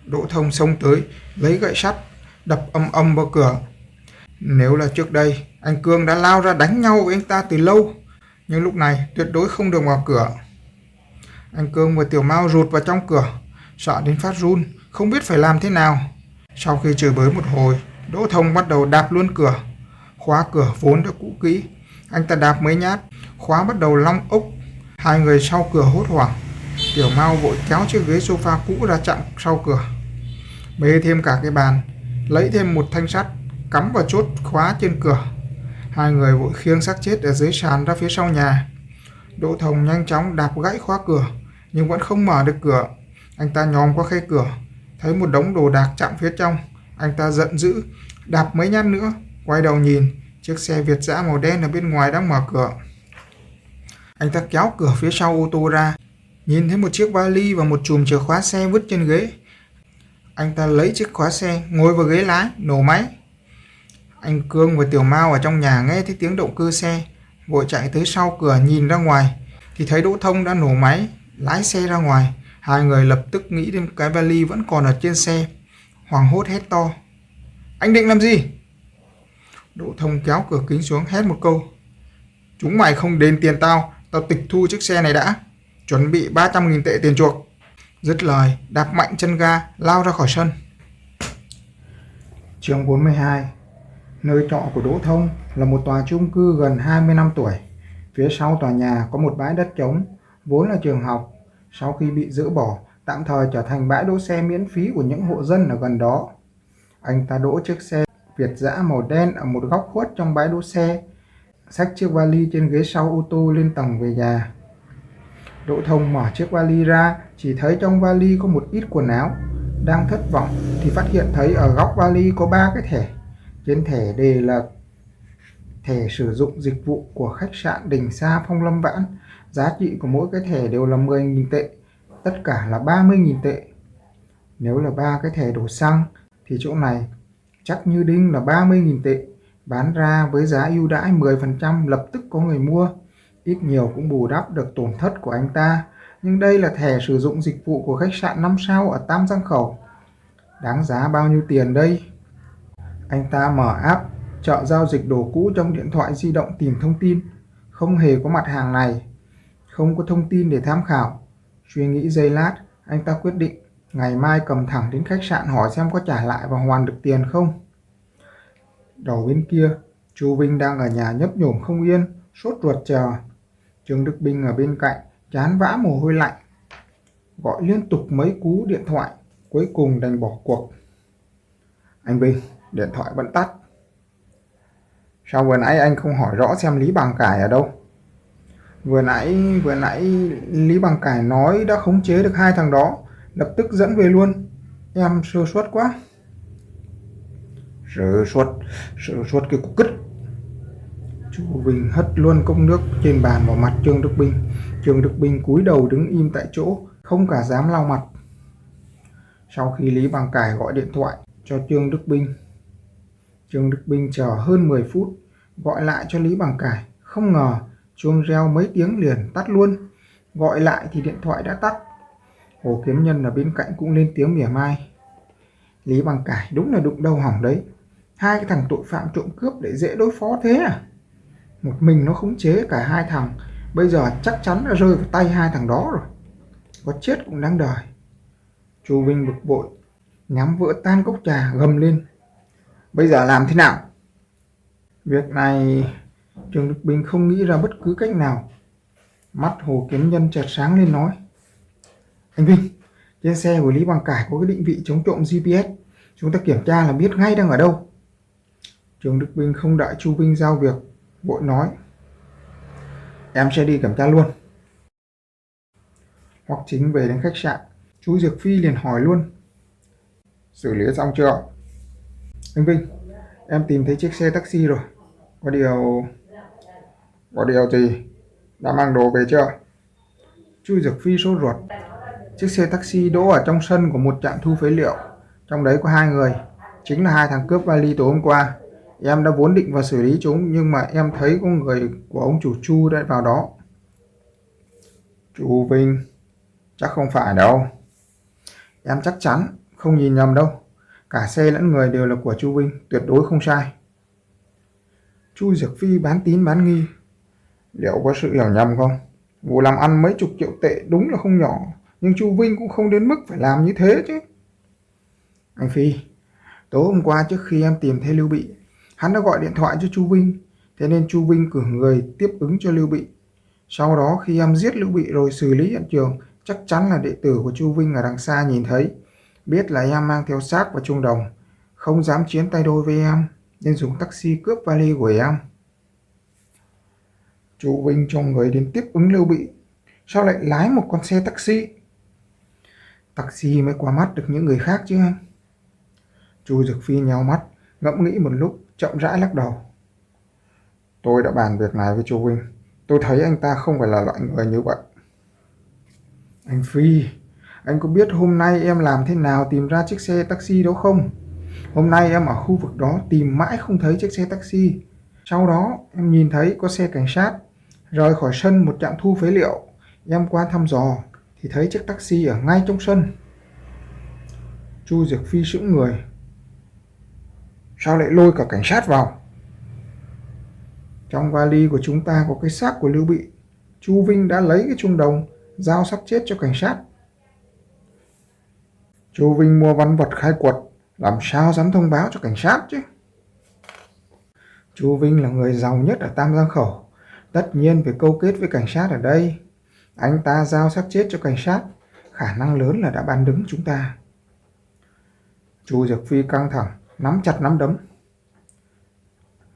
Đỗ Thông xông tới, lấy gậy sắt, đập âm âm vào cửa. Nếu là trước đây, anh Cương đã lao ra đánh nhau với anh ta từ lâu, nhưng lúc này tuyệt đối không được vào cửa. Anh Cương và Tiểu Mao rụt vào trong cửa, sợ đến phát run, không biết phải làm thế nào. Sau khi chửi bới một hồi, Đỗ Thông bắt đầu đạp luôn cửa. Khóa cửa vốn đã cũ kỹ, anh ta đạp mấy nhát, khóa bắt đầu long ốc. Hai người sau cửa hốt hoảng, Tiểu Mao vội kéo chiếc ghế sofa cũ ra chặn sau cửa. Bê thêm cả cái bàn, lấy thêm một thanh sắt, cắm vào chốt khóa trên cửa. Hai người vội khiêng xác chết ở dưới sàn ra phía sau nhà. Đỗ Thông nhanh chóng đạp gãy khóa cửa, nhưng vẫn không mở được cửa. Anh ta nhòm qua khe cửa, thấy một đống đồ đạc chạm phía trong. Anh ta giận dữ, đạp mấy nhát nữa, quay đầu nhìn, chiếc xe Việt dã màu đen ở bên ngoài đang mở cửa. Anh ta kéo cửa phía sau ô tô ra, Nhìn thấy một chiếc vali và một chùm chìa khóa xe vứt trên ghế. Anh ta lấy chiếc khóa xe, ngồi vào ghế lái, nổ máy. Anh Cương và Tiểu Mao ở trong nhà nghe thấy tiếng động cơ xe, vội chạy tới sau cửa nhìn ra ngoài, thì thấy Đỗ Thông đã nổ máy, lái xe ra ngoài. Hai người lập tức nghĩ đến cái vali vẫn còn ở trên xe, hoàng hốt hét to. Anh định làm gì? Đỗ Thông kéo cửa kính xuống hét một câu. Chúng mày không đền tiền tao, tao tịch thu chiếc xe này đã chuẩn bị 300.000 tệ tiền chuộc. Dứt lời, đạp mạnh chân ga, lao ra khỏi sân. Chương 42 Nơi trọ của Đỗ Thông là một tòa chung cư gần 20 năm tuổi. Phía sau tòa nhà có một bãi đất trống, vốn là trường học. Sau khi bị dỡ bỏ, tạm thời trở thành bãi đỗ xe miễn phí của những hộ dân ở gần đó. Anh ta đỗ chiếc xe Việt dã màu đen ở một góc khuất trong bãi đỗ xe, xách chiếc vali trên ghế sau ô tô lên tầng về nhà. Đỗ Thông mở chiếc vali ra, chỉ thấy trong vali có một ít quần áo. Đang thất vọng thì phát hiện thấy ở góc vali có ba cái thẻ. Trên thẻ đề là thẻ sử dụng dịch vụ của khách sạn Đình Sa Phong Lâm Vãn. Giá trị của mỗi cái thẻ đều là 10.000 tệ, tất cả là 30.000 tệ. Nếu là ba cái thẻ đổ xăng thì chỗ này chắc như đinh là 30.000 tệ. Bán ra với giá ưu đãi 10% lập tức có người mua ít nhiều cũng bù đắp được tổn thất của anh ta. Nhưng đây là thẻ sử dụng dịch vụ của khách sạn 5 sao ở Tam Giang Khẩu. Đáng giá bao nhiêu tiền đây? Anh ta mở app chợ giao dịch đồ cũ trong điện thoại di động tìm thông tin. Không hề có mặt hàng này. Không có thông tin để tham khảo. Suy nghĩ giây lát, anh ta quyết định ngày mai cầm thẳng đến khách sạn hỏi xem có trả lại và hoàn được tiền không. Đầu bên kia, chú Vinh đang ở nhà nhấp nhổm không yên, sốt ruột chờ. Trương Đức Binh ở bên cạnh, chán vã mồ hôi lạnh. Gọi liên tục mấy cú điện thoại, cuối cùng đành bỏ cuộc. Anh Bình, điện thoại vẫn tắt. Sao vừa nãy anh không hỏi rõ xem Lý Bằng Cải ở đâu? Vừa nãy vừa nãy Lý Bằng Cải nói đã khống chế được hai thằng đó, lập tức dẫn về luôn. Em sơ suất quá. Sơ suất, sơ suất cái cục kích. Chu Bình hất luôn cốc nước trên bàn vào mặt Trương Đức Bình. Trương Đức Bình cúi đầu đứng im tại chỗ, không cả dám lau mặt. Sau khi Lý Bằng Cải gọi điện thoại cho Trương Đức Bình, Trương Đức Bình chờ hơn 10 phút, gọi lại cho Lý Bằng Cải. Không ngờ, chuông reo mấy tiếng liền tắt luôn. Gọi lại thì điện thoại đã tắt. Hồ Kiếm Nhân ở bên cạnh cũng lên tiếng mỉa mai. Lý Bằng Cải đúng là đụng đầu hỏng đấy. Hai cái thằng tội phạm trộm cướp để dễ đối phó thế à? Một mình nó khống chế cả hai thằng, bây giờ chắc chắn đã rơi vào tay hai thằng đó rồi. Có chết cũng đáng đời. Chu Vinh bực bội, nhắm vỡ tan cốc trà gầm lên. Bây giờ làm thế nào? Việc này Trường Đức Bình không nghĩ ra bất cứ cách nào. Mắt Hồ Kiếm Nhân chợt sáng lên nói. Anh Vinh, trên xe của Lý Bằng Cải có cái định vị chống trộm GPS. Chúng ta kiểm tra là biết ngay đang ở đâu. Trường Đức Bình không đợi Chu Vinh giao việc, vội nói. Em sẽ đi kiểm tra luôn. Hoặc chính về đến khách sạn, chú Diệp Phi liền hỏi luôn. Xử lý xong chưa? Anh Vinh, em tìm thấy chiếc xe taxi rồi. Có điều... Có điều gì? Đã mang đồ về chưa? Chu Dược Phi sốt ruột. Chiếc xe taxi đỗ ở trong sân của một trạm thu phế liệu. Trong đấy có hai người. Chính là hai thằng cướp vali tối hôm qua. Em đã vốn định vào xử lý chúng nhưng mà em thấy có người của ông chủ Chu đã vào đó. Chu Vinh, chắc không phải đâu. Em chắc chắn, không nhìn nhầm đâu. Cả xe lẫn người đều là của Chu Vinh, tuyệt đối không sai. Chu Diệc Phi bán tín bán nghi. Liệu có sự hiểu nhầm không? Vụ làm ăn mấy chục triệu tệ đúng là không nhỏ, nhưng Chu Vinh cũng không đến mức phải làm như thế chứ. Anh Phi, tối hôm qua trước khi em tìm thấy Lưu Bị, hắn đã gọi điện thoại cho Chu Vinh, thế nên Chu Vinh cử người tiếp ứng cho Lưu Bị. Sau đó khi em giết Lưu Bị rồi xử lý hiện trường, chắc chắn là đệ tử của Chu Vinh ở đằng xa nhìn thấy, biết là em mang theo xác và trung đồng, không dám chiến tay đôi với em, nên dùng taxi cướp vali của em. Chu Vinh cho người đến tiếp ứng Lưu Bị, sao lại lái một con xe taxi? Taxi mới qua mắt được những người khác chứ anh. Chu Dực Phi nhau mắt, ngẫm nghĩ một lúc, chậm rãi lắc đầu. Tôi đã bàn việc này với chú Vinh. Tôi thấy anh ta không phải là loại người như vậy. Anh Phi, anh có biết hôm nay em làm thế nào tìm ra chiếc xe taxi đó không? Hôm nay em ở khu vực đó tìm mãi không thấy chiếc xe taxi. Sau đó em nhìn thấy có xe cảnh sát rời khỏi sân một trạm thu phế liệu. Em qua thăm dò thì thấy chiếc taxi ở ngay trong sân. Chu Diệc Phi sững người. Sao lại lôi cả cảnh sát vào? Trong vali của chúng ta có cái xác của Lưu Bị. Chu Vinh đã lấy cái chuông đồng, giao sắp chết cho cảnh sát. Chu Vinh mua văn vật khai quật, làm sao dám thông báo cho cảnh sát chứ? Chu Vinh là người giàu nhất ở Tam Giang Khẩu. Tất nhiên phải câu kết với cảnh sát ở đây. Anh ta giao xác chết cho cảnh sát, khả năng lớn là đã bán đứng chúng ta. Chu diệc Phi căng thẳng, nắm chặt nắm đấm.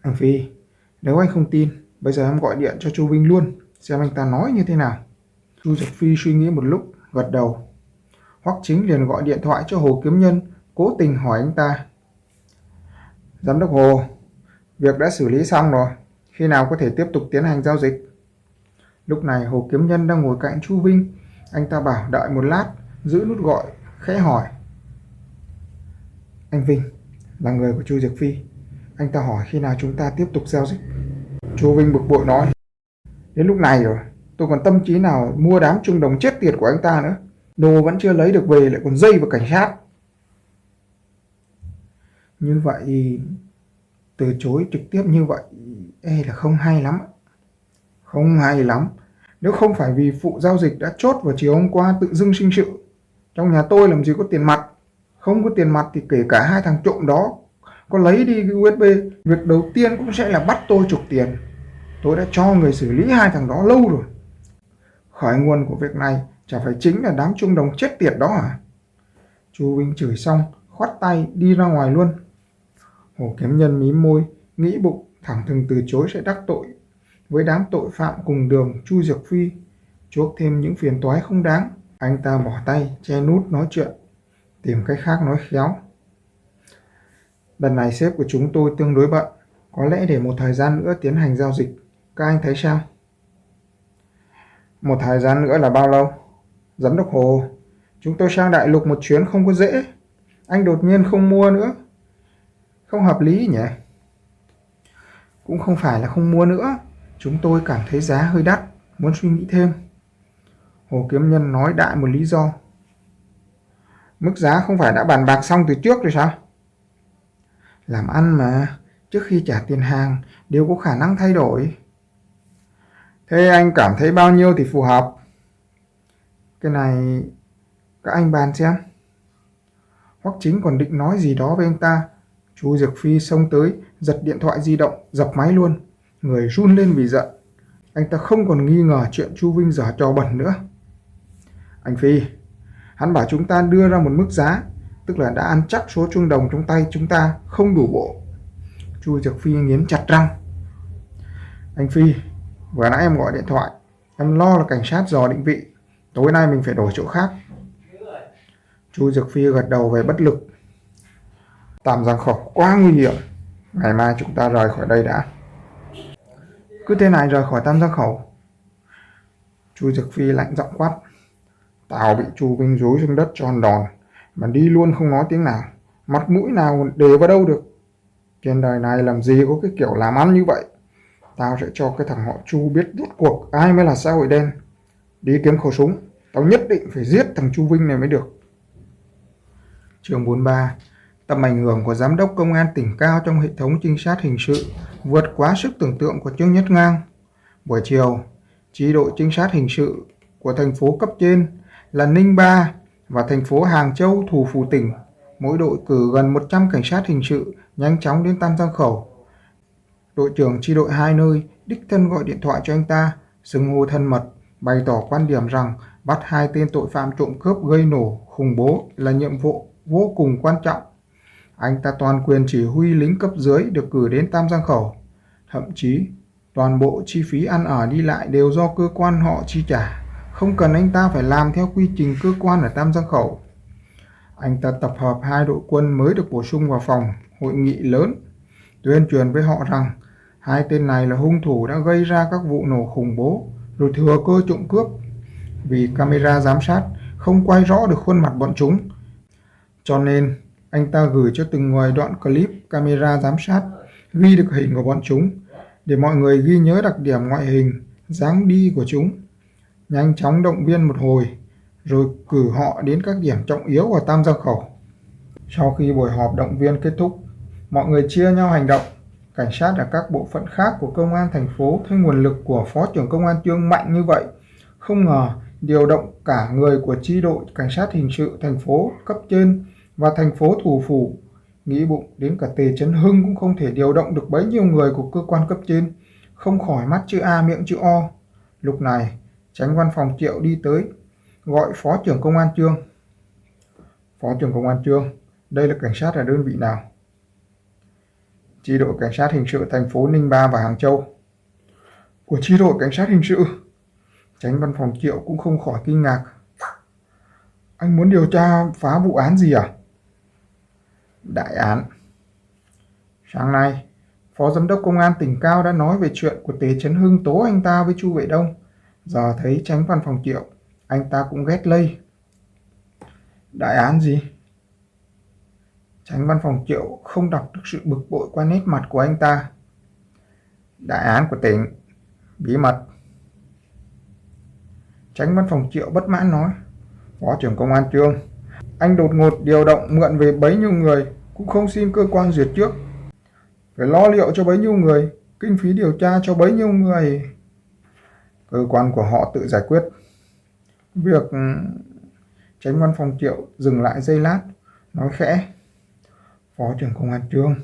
Anh Phi, nếu anh không tin, bây giờ em gọi điện cho Chu Vinh luôn, xem anh ta nói như thế nào. Chu Dược Phi suy nghĩ một lúc, gật đầu. Hoắc Chính liền gọi điện thoại cho Hồ Kiếm Nhân, cố tình hỏi anh ta. Giám đốc Hồ, việc đã xử lý xong rồi, khi nào có thể tiếp tục tiến hành giao dịch? Lúc này Hồ Kiếm Nhân đang ngồi cạnh Chu Vinh, anh ta bảo đợi một lát, giữ nút gọi, khẽ hỏi. Anh Vinh, là người của Chu Diệc Phi. Anh ta hỏi khi nào chúng ta tiếp tục giao dịch. Chu Vinh bực bội nói. Đến lúc này rồi, tôi còn tâm trí nào mua đám trung đồng chết tiệt của anh ta nữa. Đồ vẫn chưa lấy được về lại còn dây vào cảnh sát. Như vậy, từ chối trực tiếp như vậy, e là không hay lắm. Không hay lắm. Nếu không phải vì phụ giao dịch đã chốt vào chiều hôm qua tự dưng sinh sự. Trong nhà tôi làm gì có tiền mặt. Không có tiền mặt thì kể cả hai thằng trộm đó có lấy đi cái USB, việc đầu tiên cũng sẽ là bắt tôi trục tiền. Tôi đã cho người xử lý hai thằng đó lâu rồi. Khởi nguồn của việc này chả phải chính là đám trung đồng chết tiệt đó à? Chu Vinh chửi xong, khoát tay đi ra ngoài luôn. hổ Kiếm Nhân mím môi, nghĩ bụng thẳng thừng từ chối sẽ đắc tội với đám tội phạm cùng đường Chu Diệc Phi, chuốc thêm những phiền toái không đáng. Anh ta bỏ tay, che nút nói chuyện, tìm cách khác nói khéo. Lần này sếp của chúng tôi tương đối bận, có lẽ để một thời gian nữa tiến hành giao dịch. Các anh thấy sao? Một thời gian nữa là bao lâu? Giám đốc Hồ, chúng tôi sang đại lục một chuyến không có dễ. Anh đột nhiên không mua nữa. Không hợp lý nhỉ? Cũng không phải là không mua nữa. Chúng tôi cảm thấy giá hơi đắt, muốn suy nghĩ thêm. Hồ Kiếm Nhân nói đại một lý do. Mức giá không phải đã bàn bạc xong từ trước rồi sao? Làm ăn mà, trước khi trả tiền hàng đều có khả năng thay đổi. Thế anh cảm thấy bao nhiêu thì phù hợp? Cái này các anh bàn xem. Hoắc chính còn định nói gì đó với anh ta. Chu Dược Phi xông tới, giật điện thoại di động, dập máy luôn. Người run lên vì giận. Anh ta không còn nghi ngờ chuyện Chu Vinh giở trò bẩn nữa. Anh Phi, hắn bảo chúng ta đưa ra một mức giá, tức là đã ăn chắc số chuông đồng trong tay chúng ta không đủ bộ. Chu Dược Phi nghiến chặt răng. Anh Phi, vừa nãy em gọi điện thoại, em lo là cảnh sát dò định vị. Tối nay mình phải đổi chỗ khác. Chu Dược Phi gật đầu về bất lực. Tạm rằng khỏi quá nguy hiểm. Ngày mai chúng ta rời khỏi đây đã. Cứ thế này rời khỏi Tam giác Khẩu. Chu Dược Phi lạnh giọng quát tào bị Chu Vinh dối xuống đất tròn đòn. Mà đi luôn không nói tiếng nào. Mặt mũi nào để vào đâu được. Trên đời này làm gì có cái kiểu làm ăn như vậy. Tao sẽ cho cái thằng họ Chu biết rốt cuộc ai mới là xã hội đen. Đi kiếm khẩu súng. Tao nhất định phải giết thằng Chu Vinh này mới được. Trường 43 Tầm ảnh hưởng của giám đốc công an tỉnh cao trong hệ thống trinh sát hình sự vượt quá sức tưởng tượng của Trương Nhất Ngang. Buổi chiều, trí đội trinh sát hình sự của thành phố cấp trên là Ninh Ba và thành phố Hàng Châu thủ phủ tỉnh. Mỗi đội cử gần 100 cảnh sát hình sự nhanh chóng đến Tam Giang Khẩu. Đội trưởng chi đội hai nơi đích thân gọi điện thoại cho anh ta, xưng hô thân mật, bày tỏ quan điểm rằng bắt hai tên tội phạm trộm cướp gây nổ khủng bố là nhiệm vụ vô cùng quan trọng. Anh ta toàn quyền chỉ huy lính cấp dưới được cử đến Tam Giang Khẩu. Thậm chí, toàn bộ chi phí ăn ở đi lại đều do cơ quan họ chi trả. Không cần anh ta phải làm theo quy trình cơ quan ở Tam Giang Khẩu. Anh ta tập hợp hai đội quân mới được bổ sung vào phòng, hội nghị lớn, tuyên truyền với họ rằng hai tên này là hung thủ đã gây ra các vụ nổ khủng bố, rồi thừa cơ trộm cướp. Vì camera giám sát không quay rõ được khuôn mặt bọn chúng, cho nên anh ta gửi cho từng người đoạn clip camera giám sát ghi được hình của bọn chúng để mọi người ghi nhớ đặc điểm ngoại hình, dáng đi của chúng. Nhanh chóng động viên một hồi, rồi cử họ đến các điểm trọng yếu ở Tam Giang Khẩu. Sau khi buổi họp động viên kết thúc, mọi người chia nhau hành động. Cảnh sát ở các bộ phận khác của công an thành phố thấy nguồn lực của Phó trưởng Công an Trương mạnh như vậy. Không ngờ điều động cả người của chi đội cảnh sát hình sự thành phố cấp trên và thành phố thủ phủ. Nghĩ bụng đến cả Tề Trấn Hưng cũng không thể điều động được bấy nhiêu người của cơ quan cấp trên, không khỏi mắt chữ A miệng chữ O. Lúc này, tránh văn phòng Triệu đi tới, gọi Phó trưởng Công an Trương. Phó trưởng Công an Trương, đây là cảnh sát ở đơn vị nào? Chi đội cảnh sát hình sự thành phố Ninh Ba và Hàng Châu. Của chi đội cảnh sát hình sự? Tránh văn phòng Triệu cũng không khỏi kinh ngạc. Anh muốn điều tra phá vụ án gì à? đại án. Sáng nay, Phó Giám đốc Công an tỉnh Cao đã nói về chuyện của Tế Trấn Hưng tố anh ta với Chu Vệ Đông. Giờ thấy tránh văn phòng triệu, anh ta cũng ghét lây. Đại án gì? Tránh văn phòng triệu không đọc được sự bực bội qua nét mặt của anh ta. Đại án của tỉnh, bí mật. Tránh văn phòng triệu bất mãn nói. Phó trưởng công an trương, anh đột ngột điều động mượn về bấy nhiêu người cũng không xin cơ quan duyệt trước. Phải lo liệu cho bấy nhiêu người, kinh phí điều tra cho bấy nhiêu người. Cơ quan của họ tự giải quyết. Việc ừ, tránh văn phòng triệu dừng lại giây lát, nói khẽ. Phó trưởng công an trương,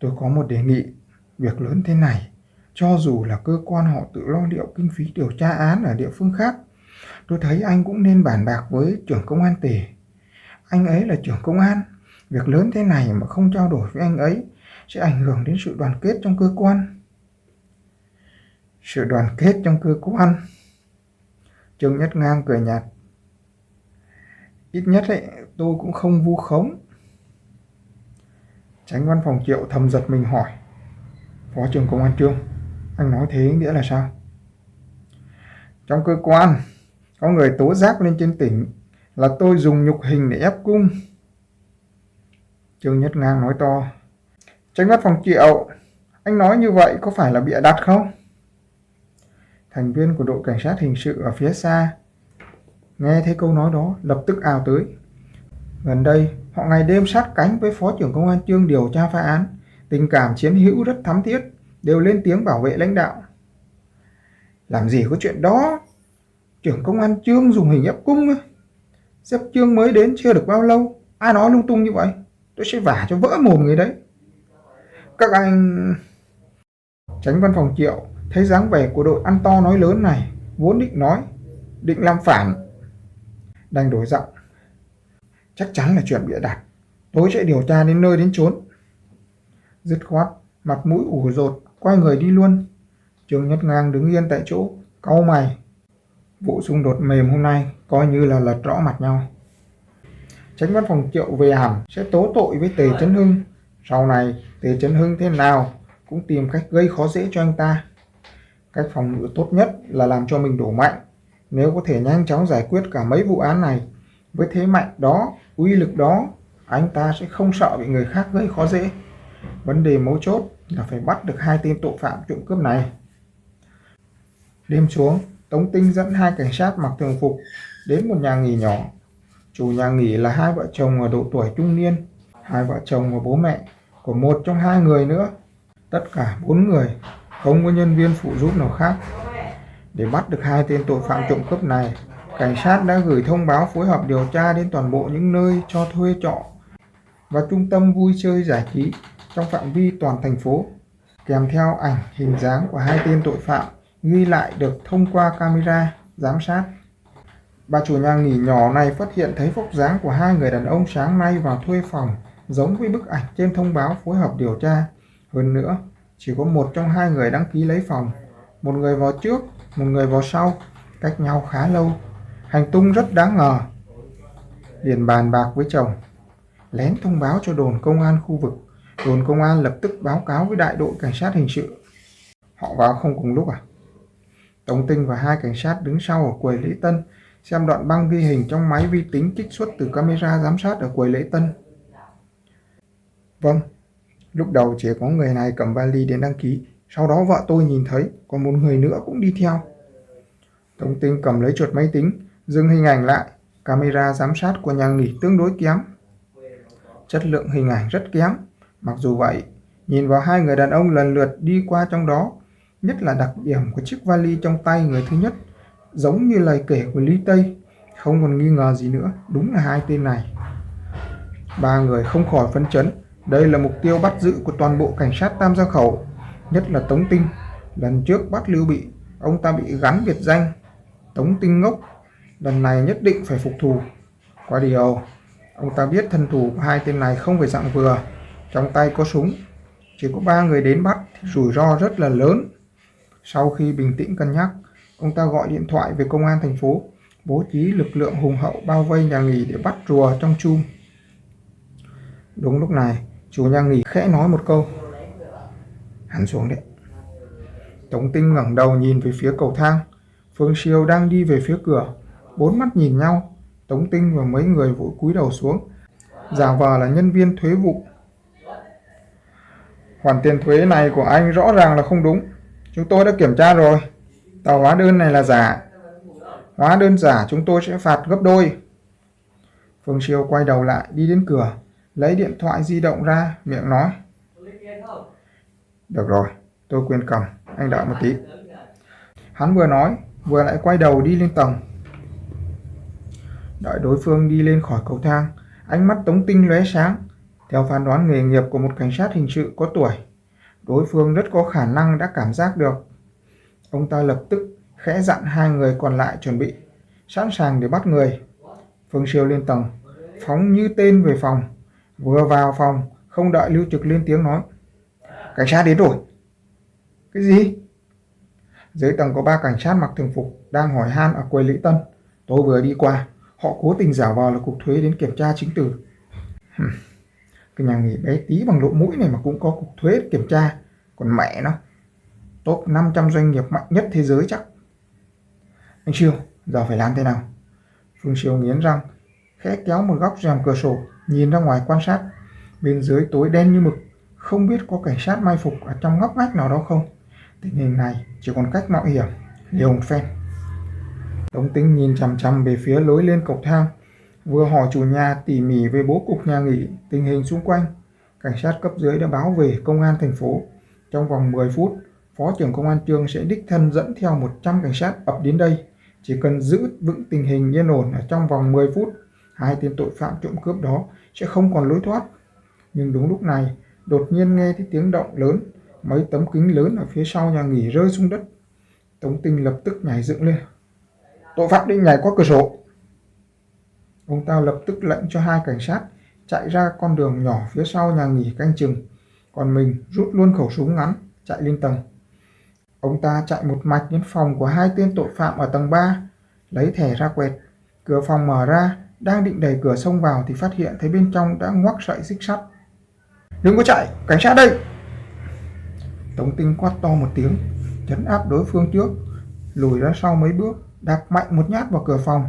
tôi có một đề nghị, việc lớn thế này, cho dù là cơ quan họ tự lo liệu kinh phí điều tra án ở địa phương khác, tôi thấy anh cũng nên bàn bạc với trưởng công an tỉ anh ấy là trưởng công an. Việc lớn thế này mà không trao đổi với anh ấy sẽ ảnh hưởng đến sự đoàn kết trong cơ quan. Sự đoàn kết trong cơ quan. Trương Nhất Ngang cười nhạt. Ít nhất ấy, tôi cũng không vu khống. Tránh văn phòng triệu thầm giật mình hỏi. Phó trưởng công an Trương, anh nói thế nghĩa là sao? Trong cơ quan, có người tố giác lên trên tỉnh là tôi dùng nhục hình để ép cung. Trương Nhất Ngang nói to. Tránh văn phòng triệu, anh nói như vậy có phải là bịa đặt không? Thành viên của đội cảnh sát hình sự ở phía xa nghe thấy câu nói đó lập tức ào tới. Gần đây, họ ngày đêm sát cánh với Phó trưởng Công an Trương điều tra phá án. Tình cảm chiến hữu rất thắm thiết, đều lên tiếng bảo vệ lãnh đạo. Làm gì có chuyện đó? Trưởng Công an Trương dùng hình ép cung Xếp Trương mới đến chưa được bao lâu. Ai nói lung tung như vậy? Tôi sẽ vả cho vỡ mồm người đấy. Các anh... Tránh văn phòng triệu thấy dáng vẻ của đội ăn to nói lớn này vốn định nói, định làm phản. Đành đổi giọng, chắc chắn là chuyện bịa đặt, tôi sẽ điều tra đến nơi đến chốn. Dứt khoát, mặt mũi ủ rột, quay người đi luôn. Trương nhất ngang đứng yên tại chỗ, cau mày. Vụ xung đột mềm hôm nay coi như là lật rõ mặt nhau. Tránh văn phòng triệu về hẳn sẽ tố tội với tề chấn hưng. Sau này, tề chấn hưng thế nào cũng tìm cách gây khó dễ cho anh ta cách phòng ngự tốt nhất là làm cho mình đủ mạnh. Nếu có thể nhanh chóng giải quyết cả mấy vụ án này, với thế mạnh đó, uy lực đó, anh ta sẽ không sợ bị người khác gây khó dễ. Vấn đề mấu chốt là phải bắt được hai tên tội phạm trộm cướp này. Đêm xuống, tống tinh dẫn hai cảnh sát mặc thường phục đến một nhà nghỉ nhỏ. Chủ nhà nghỉ là hai vợ chồng ở độ tuổi trung niên, hai vợ chồng và bố mẹ của một trong hai người nữa. Tất cả bốn người không có nhân viên phụ giúp nào khác. Để bắt được hai tên tội phạm trộm cướp này, cảnh sát đã gửi thông báo phối hợp điều tra đến toàn bộ những nơi cho thuê trọ và trung tâm vui chơi giải trí trong phạm vi toàn thành phố. Kèm theo ảnh, hình dáng của hai tên tội phạm ghi lại được thông qua camera giám sát. Bà chủ nhà nghỉ nhỏ này phát hiện thấy vóc dáng của hai người đàn ông sáng nay vào thuê phòng, giống với bức ảnh trên thông báo phối hợp điều tra. Hơn nữa chỉ có một trong hai người đăng ký lấy phòng một người vào trước một người vào sau cách nhau khá lâu. Hành tung rất đáng ngờ. Liền bàn bạc với chồng. Lén thông báo cho đồn công an khu vực. Đồn công an lập tức báo cáo với đại đội cảnh sát hình sự. Họ vào không cùng lúc à? Tống Tinh và hai cảnh sát đứng sau ở quầy lễ tân xem đoạn băng ghi hình trong máy vi tính trích xuất từ camera giám sát ở quầy lễ tân. Vâng, Lúc đầu chỉ có người này cầm vali đến đăng ký, sau đó vợ tôi nhìn thấy còn một người nữa cũng đi theo. Tống tinh cầm lấy chuột máy tính, dừng hình ảnh lại, camera giám sát của nhà nghỉ tương đối kém. Chất lượng hình ảnh rất kém, mặc dù vậy, nhìn vào hai người đàn ông lần lượt đi qua trong đó, nhất là đặc điểm của chiếc vali trong tay người thứ nhất, giống như lời kể của Lý Tây, không còn nghi ngờ gì nữa, đúng là hai tên này. Ba người không khỏi phấn chấn, đây là mục tiêu bắt giữ của toàn bộ cảnh sát Tam Gia Khẩu, nhất là Tống Tinh. Lần trước bắt Lưu Bị, ông ta bị gắn biệt danh Tống Tinh Ngốc. Lần này nhất định phải phục thù. Qua điều, ông ta biết thân thủ của hai tên này không phải dạng vừa, trong tay có súng. Chỉ có ba người đến bắt thì rủi ro rất là lớn. Sau khi bình tĩnh cân nhắc, ông ta gọi điện thoại về công an thành phố, bố trí lực lượng hùng hậu bao vây nhà nghỉ để bắt rùa trong chum. Đúng lúc này, Chủ nhà nghỉ khẽ nói một câu. Hắn xuống đấy. Tống tinh ngẩng đầu nhìn về phía cầu thang. Phương Siêu đang đi về phía cửa. Bốn mắt nhìn nhau. Tống tinh và mấy người vội cúi đầu xuống. Giả vờ là nhân viên thuế vụ. Khoản tiền thuế này của anh rõ ràng là không đúng. Chúng tôi đã kiểm tra rồi. Tờ hóa đơn này là giả. Hóa đơn giả chúng tôi sẽ phạt gấp đôi. Phương Siêu quay đầu lại, đi đến cửa lấy điện thoại di động ra, miệng nói. Được rồi, tôi quên cầm, anh đợi một tí. Hắn vừa nói, vừa lại quay đầu đi lên tầng. Đợi đối phương đi lên khỏi cầu thang, ánh mắt tống tinh lóe sáng. Theo phán đoán nghề nghiệp của một cảnh sát hình sự có tuổi, đối phương rất có khả năng đã cảm giác được. Ông ta lập tức khẽ dặn hai người còn lại chuẩn bị, sẵn sàng để bắt người. Phương siêu lên tầng, phóng như tên về phòng. Vừa vào phòng, không đợi Lưu Trực lên tiếng nói. Cảnh sát đến rồi. Cái gì? Dưới tầng có ba cảnh sát mặc thường phục đang hỏi han ở quầy lễ tân. Tôi vừa đi qua, họ cố tình giả vờ là cục thuế đến kiểm tra chứng từ. Cái nhà nghỉ bé tí bằng lỗ mũi này mà cũng có cục thuế kiểm tra. Còn mẹ nó, top 500 doanh nghiệp mạnh nhất thế giới chắc. Anh Siêu, giờ phải làm thế nào? Phương Siêu nghiến răng, khẽ kéo một góc rèm cửa sổ, nhìn ra ngoài quan sát. Bên dưới tối đen như mực, không biết có cảnh sát mai phục ở trong ngóc ngách nào đó không. Tình hình này chỉ còn cách mạo hiểm, liều một phen. Tống Tinh nhìn chằm chằm về phía lối lên cầu thang, vừa hỏi chủ nhà tỉ mỉ về bố cục nhà nghỉ, tình hình xung quanh. Cảnh sát cấp dưới đã báo về công an thành phố. Trong vòng 10 phút, Phó trưởng công an Trương sẽ đích thân dẫn theo 100 cảnh sát ập đến đây. Chỉ cần giữ vững tình hình yên ổn ở trong vòng 10 phút, hai tên tội phạm trộm cướp đó sẽ không còn lối thoát. Nhưng đúng lúc này, đột nhiên nghe thấy tiếng động lớn, mấy tấm kính lớn ở phía sau nhà nghỉ rơi xuống đất. Tống Tinh lập tức nhảy dựng lên. Tội phạm định nhảy qua cửa sổ. Ông ta lập tức lệnh cho hai cảnh sát chạy ra con đường nhỏ phía sau nhà nghỉ canh chừng, còn mình rút luôn khẩu súng ngắn, chạy lên tầng. Ông ta chạy một mạch đến phòng của hai tên tội phạm ở tầng 3, lấy thẻ ra quẹt. Cửa phòng mở ra, đang định đẩy cửa xông vào thì phát hiện thấy bên trong đã ngoắc sợi xích sắt. Đừng có chạy, cảnh sát đây! Tống tinh quát to một tiếng, chấn áp đối phương trước, lùi ra sau mấy bước, đạp mạnh một nhát vào cửa phòng.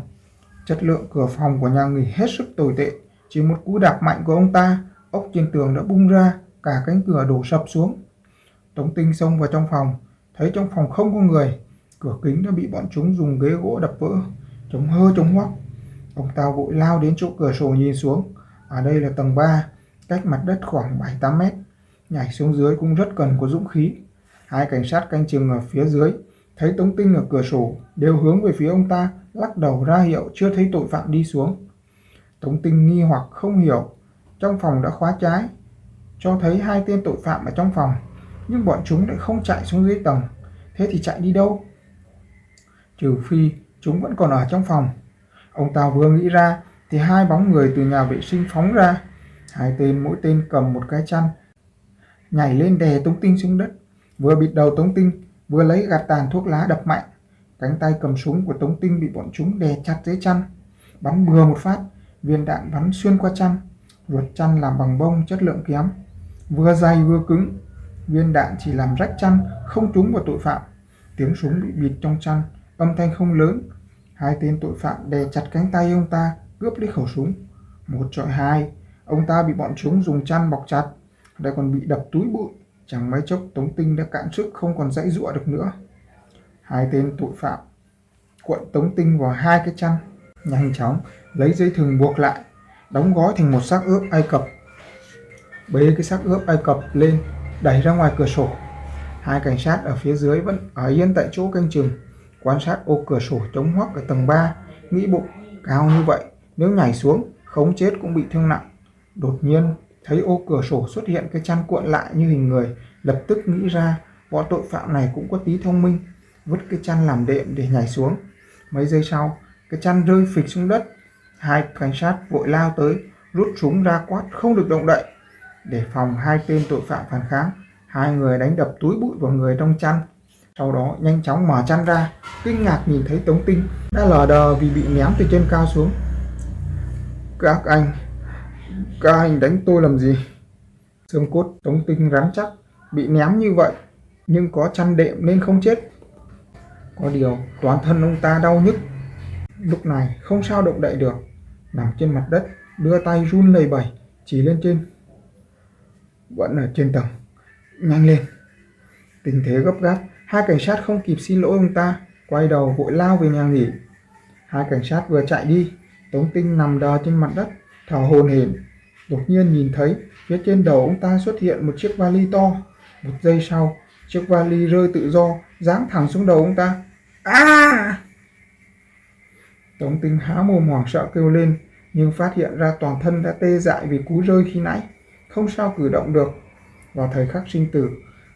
Chất lượng cửa phòng của nhà nghỉ hết sức tồi tệ, chỉ một cú đạp mạnh của ông ta, ốc trên tường đã bung ra, cả cánh cửa đổ sập xuống. Tống tinh xông vào trong phòng, thấy trong phòng không có người, cửa kính đã bị bọn chúng dùng ghế gỗ đập vỡ, chống hơ chống hoắc. Ông ta vội lao đến chỗ cửa sổ nhìn xuống, ở đây là tầng 3, cách mặt đất khoảng 7-8 mét. Nhảy xuống dưới cũng rất cần có dũng khí. Hai cảnh sát canh chừng ở phía dưới, thấy Tống Tinh ở cửa sổ, đều hướng về phía ông ta, lắc đầu ra hiệu chưa thấy tội phạm đi xuống. Tống Tinh nghi hoặc không hiểu, trong phòng đã khóa trái, cho thấy hai tên tội phạm ở trong phòng, nhưng bọn chúng lại không chạy xuống dưới tầng, thế thì chạy đi đâu? Trừ phi chúng vẫn còn ở trong phòng. Ông ta vừa nghĩ ra thì hai bóng người từ nhà vệ sinh phóng ra, hai tên mỗi tên cầm một cái chăn, nhảy lên đè Tống Tinh xuống đất, vừa bịt đầu Tống Tinh, vừa lấy gạt tàn thuốc lá đập mạnh. Cánh tay cầm súng của Tống Tinh bị bọn chúng đè chặt dưới chăn, bắn bừa một phát, viên đạn bắn xuyên qua chăn, ruột chăn làm bằng bông chất lượng kém, vừa dày vừa cứng. Viên đạn chỉ làm rách chăn, không trúng vào tội phạm. Tiếng súng bị bịt trong chăn, âm thanh không lớn. Hai tên tội phạm đè chặt cánh tay ông ta, cướp lấy khẩu súng. Một trọi hai, ông ta bị bọn chúng dùng chăn bọc chặt, lại còn bị đập túi bụi. Chẳng mấy chốc Tống Tinh đã cạn sức không còn dãy dụa được nữa. Hai tên tội phạm cuộn Tống Tinh vào hai cái chăn, nhanh chóng lấy dây thừng buộc lại, đóng gói thành một xác ướp Ai Cập. Bế cái xác ướp Ai Cập lên, đẩy ra ngoài cửa sổ. Hai cảnh sát ở phía dưới vẫn ở yên tại chỗ canh chừng, quan sát ô cửa sổ chống hoắc ở tầng 3, nghĩ bụng cao như vậy, nếu nhảy xuống, không chết cũng bị thương nặng. Đột nhiên, thấy ô cửa sổ xuất hiện cái chăn cuộn lại như hình người, lập tức nghĩ ra bọn tội phạm này cũng có tí thông minh, vứt cái chăn làm đệm để nhảy xuống. Mấy giây sau, cái chăn rơi phịch xuống đất. Hai cảnh sát vội lao tới, rút súng ra quát không được động đậy. Để phòng hai tên tội phạm phản kháng, hai người đánh đập túi bụi vào người trong chăn. Sau đó nhanh chóng mở chăn ra, kinh ngạc nhìn thấy Tống Tinh đã lờ đờ vì bị ném từ trên cao xuống. Các anh, các anh đánh tôi làm gì? Xương cốt Tống Tinh rắn chắc, bị ném như vậy, nhưng có chăn đệm nên không chết. Có điều toàn thân ông ta đau nhức. Lúc này không sao động đậy được, nằm trên mặt đất, đưa tay run lầy bẩy, chỉ lên trên. Vẫn ở trên tầng, nhanh lên. Tình thế gấp gáp, hai cảnh sát không kịp xin lỗi ông ta, quay đầu vội lao về nhà nghỉ. Hai cảnh sát vừa chạy đi, Tống Tinh nằm đờ trên mặt đất, thở hồn hển. Đột nhiên nhìn thấy phía trên đầu ông ta xuất hiện một chiếc vali to. Một giây sau, chiếc vali rơi tự do, giáng thẳng xuống đầu ông ta. À! Tống Tinh há mồm hoảng sợ kêu lên, nhưng phát hiện ra toàn thân đã tê dại vì cú rơi khi nãy, không sao cử động được. Vào thời khắc sinh tử,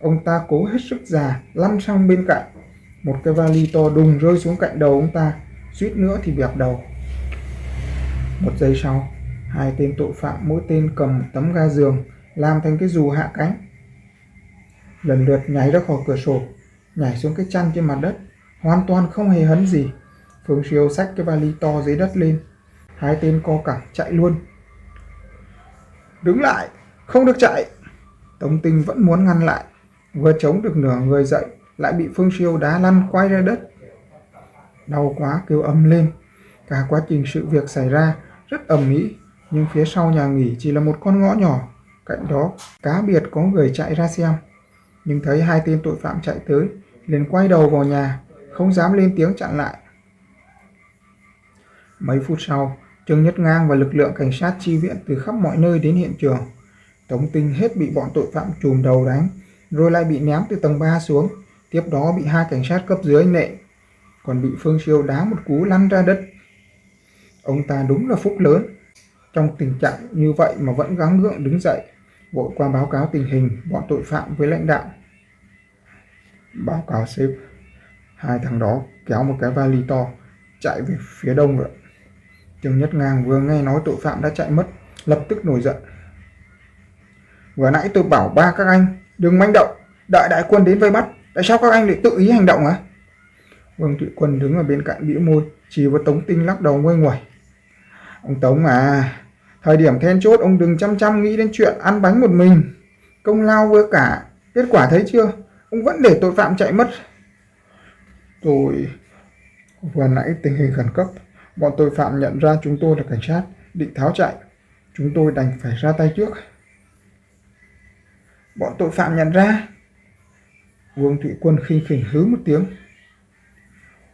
ông ta cố hết sức già lăn sang bên cạnh. Một cái vali to đùng rơi xuống cạnh đầu ông ta, suýt nữa thì bẹp đầu. Một giây sau, Hai tên tội phạm mỗi tên cầm một tấm ga giường làm thành cái dù hạ cánh. Lần lượt nhảy ra khỏi cửa sổ, nhảy xuống cái chăn trên mặt đất, hoàn toàn không hề hấn gì. Phương Siêu xách cái vali to dưới đất lên. Hai tên co cẳng chạy luôn. Đứng lại, không được chạy. Tống Tinh vẫn muốn ngăn lại. Vừa chống được nửa người dậy, lại bị Phương Siêu đá lăn quay ra đất. Đau quá kêu ầm lên. Cả quá trình sự việc xảy ra rất ầm ĩ, nhưng phía sau nhà nghỉ chỉ là một con ngõ nhỏ. Cạnh đó, cá biệt có người chạy ra xem. Nhưng thấy hai tên tội phạm chạy tới, liền quay đầu vào nhà, không dám lên tiếng chặn lại. Mấy phút sau, Trương Nhất Ngang và lực lượng cảnh sát chi viện từ khắp mọi nơi đến hiện trường. Tống Tinh hết bị bọn tội phạm chùm đầu đánh, rồi lại bị ném từ tầng 3 xuống. Tiếp đó bị hai cảnh sát cấp dưới nệ, còn bị Phương Siêu đá một cú lăn ra đất. Ông ta đúng là phúc lớn. Trong tình trạng như vậy mà vẫn gắng gượng đứng dậy, vội qua báo cáo tình hình bọn tội phạm với lãnh đạo. Báo cáo sếp, hai thằng đó kéo một cái vali to, chạy về phía đông rồi. Trương Nhất Ngang vừa nghe nói tội phạm đã chạy mất, lập tức nổi giận. Vừa nãy tôi bảo ba các anh đừng manh động, đợi đại quân đến vây bắt, tại sao các anh lại tự ý hành động hả? Vương Thụy Quân đứng ở bên cạnh bĩu môi, chỉ vào Tống Tinh lắc đầu nguôi nguẩy. Ông Tống à, thời điểm then chốt ông đừng chăm chăm nghĩ đến chuyện ăn bánh một mình. Công lao với cả, kết quả thấy chưa? Ông vẫn để tội phạm chạy mất. Tôi vừa nãy tình hình khẩn cấp, bọn tội phạm nhận ra chúng tôi là cảnh sát, định tháo chạy. Chúng tôi đành phải ra tay trước. Bọn tội phạm nhận ra. Vương Thụy Quân khinh khỉnh hứ một tiếng.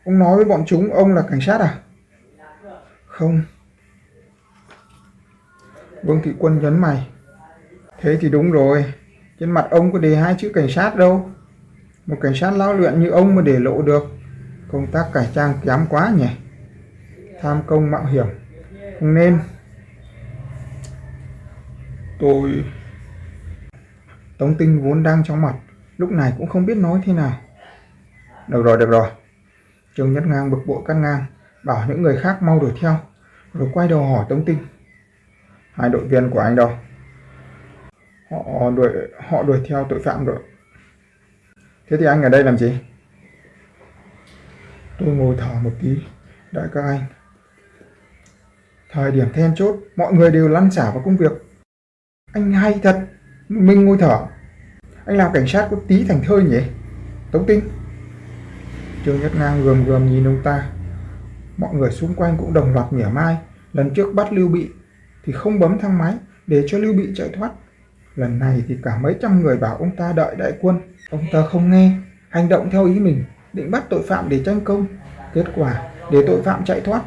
Ông nói với bọn chúng, ông là cảnh sát à? Không. Vương Thị Quân nhấn mày. Thế thì đúng rồi. Trên mặt ông có đề hai chữ cảnh sát đâu. Một cảnh sát lao luyện như ông mà để lộ được. Công tác cải trang kém quá nhỉ. Tham công mạo hiểm. Không nên. Tôi... Tống Tinh vốn đang trong mặt. Lúc này cũng không biết nói thế nào. Được rồi, được rồi. Trương Nhất Ngang bực bội cắt ngang, bảo những người khác mau đuổi theo, rồi quay đầu hỏi Tống Tinh. Hai đội viên của anh đâu? Họ đuổi họ đuổi theo tội phạm rồi. Thế thì anh ở đây làm gì? Tôi ngồi thở một tí, đợi các anh. Thời điểm then chốt, mọi người đều lăn xả vào công việc. Anh hay thật, Minh ngôi thở. Anh làm cảnh sát có tí thành thơi nhỉ? Tống Tinh. Trương Nhất Ngang gườm gườm nhìn ông ta. Mọi người xung quanh cũng đồng loạt mỉa mai. Lần trước bắt Lưu Bị thì không bấm thang máy để cho Lưu Bị chạy thoát. Lần này thì cả mấy trăm người bảo ông ta đợi đại quân. Ông ta không nghe, hành động theo ý mình, định bắt tội phạm để tranh công. Kết quả, để tội phạm chạy thoát,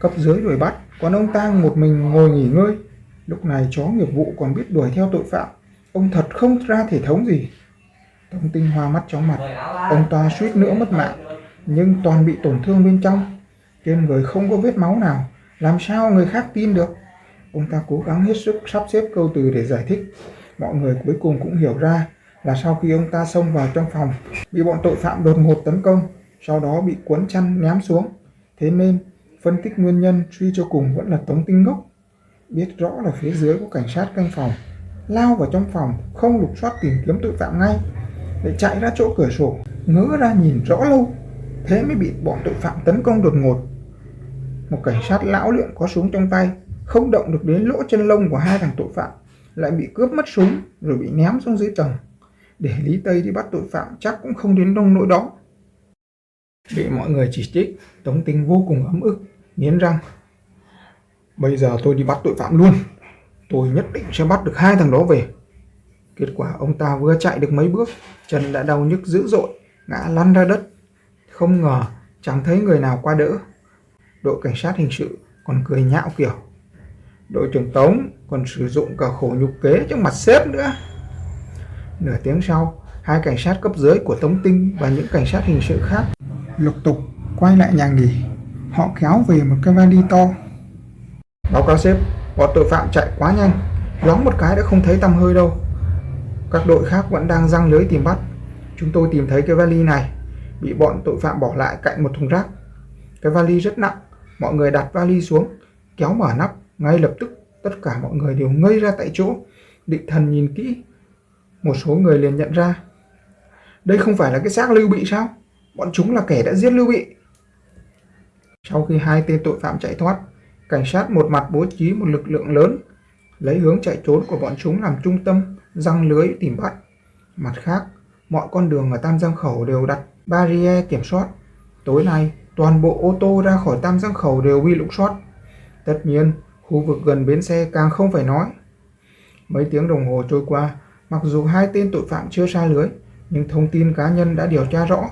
cấp dưới đuổi bắt, còn ông ta một mình ngồi nghỉ ngơi. Lúc này chó nghiệp vụ còn biết đuổi theo tội phạm. Ông thật không ra thể thống gì. Tống tinh hoa mắt chóng mặt, ông ta suýt nữa mất mạng nhưng toàn bị tổn thương bên trong. Trên người không có vết máu nào, làm sao người khác tin được? Ông ta cố gắng hết sức sắp xếp câu từ để giải thích. Mọi người cuối cùng cũng hiểu ra là sau khi ông ta xông vào trong phòng, bị bọn tội phạm đột ngột tấn công, sau đó bị cuốn chăn ném xuống. Thế nên, phân tích nguyên nhân suy cho cùng vẫn là tống tinh ngốc. Biết rõ là phía dưới có cảnh sát canh phòng, lao vào trong phòng, không lục soát tìm kiếm tội phạm ngay, để chạy ra chỗ cửa sổ, ngỡ ra nhìn rõ lâu thế mới bị bọn tội phạm tấn công đột ngột. Một cảnh sát lão luyện có súng trong tay, không động được đến lỗ chân lông của hai thằng tội phạm, lại bị cướp mất súng rồi bị ném xuống dưới tầng. Để Lý Tây đi bắt tội phạm chắc cũng không đến đông nỗi đó. Bị mọi người chỉ trích, Tống Tinh vô cùng ấm ức, nghiến răng. Bây giờ tôi đi bắt tội phạm luôn. Tôi nhất định sẽ bắt được hai thằng đó về. Kết quả ông ta vừa chạy được mấy bước, chân đã đau nhức dữ dội, ngã lăn ra đất. Không ngờ chẳng thấy người nào qua đỡ. Đội cảnh sát hình sự còn cười nhạo kiểu. Đội trưởng Tống còn sử dụng cả khổ nhục kế trong mặt sếp nữa. Nửa tiếng sau, hai cảnh sát cấp dưới của Tống Tinh và những cảnh sát hình sự khác lục tục quay lại nhà nghỉ. Họ kéo về một cái vali to. Báo cáo sếp, bọn tội phạm chạy quá nhanh, loáng một cái đã không thấy tăm hơi đâu. Các đội khác vẫn đang răng lưới tìm bắt. Chúng tôi tìm thấy cái vali này bị bọn tội phạm bỏ lại cạnh một thùng rác. Cái vali rất nặng, mọi người đặt vali xuống, kéo mở nắp, ngay lập tức tất cả mọi người đều ngây ra tại chỗ. Định thần nhìn kỹ, một số người liền nhận ra. Đây không phải là cái xác Lưu Bị sao? Bọn chúng là kẻ đã giết Lưu Bị. Sau khi hai tên tội phạm chạy thoát, cảnh sát một mặt bố trí một lực lượng lớn, lấy hướng chạy trốn của bọn chúng làm trung tâm, răng lưới tìm bắt. Mặt khác, mọi con đường ở Tam Giang Khẩu đều đặt barrier kiểm soát. Tối nay, toàn bộ ô tô ra khỏi Tam Giang Khẩu đều bị lục soát. Tất nhiên, khu vực gần bến xe càng không phải nói. Mấy tiếng đồng hồ trôi qua, mặc dù hai tên tội phạm chưa xa lưới, nhưng thông tin cá nhân đã điều tra rõ.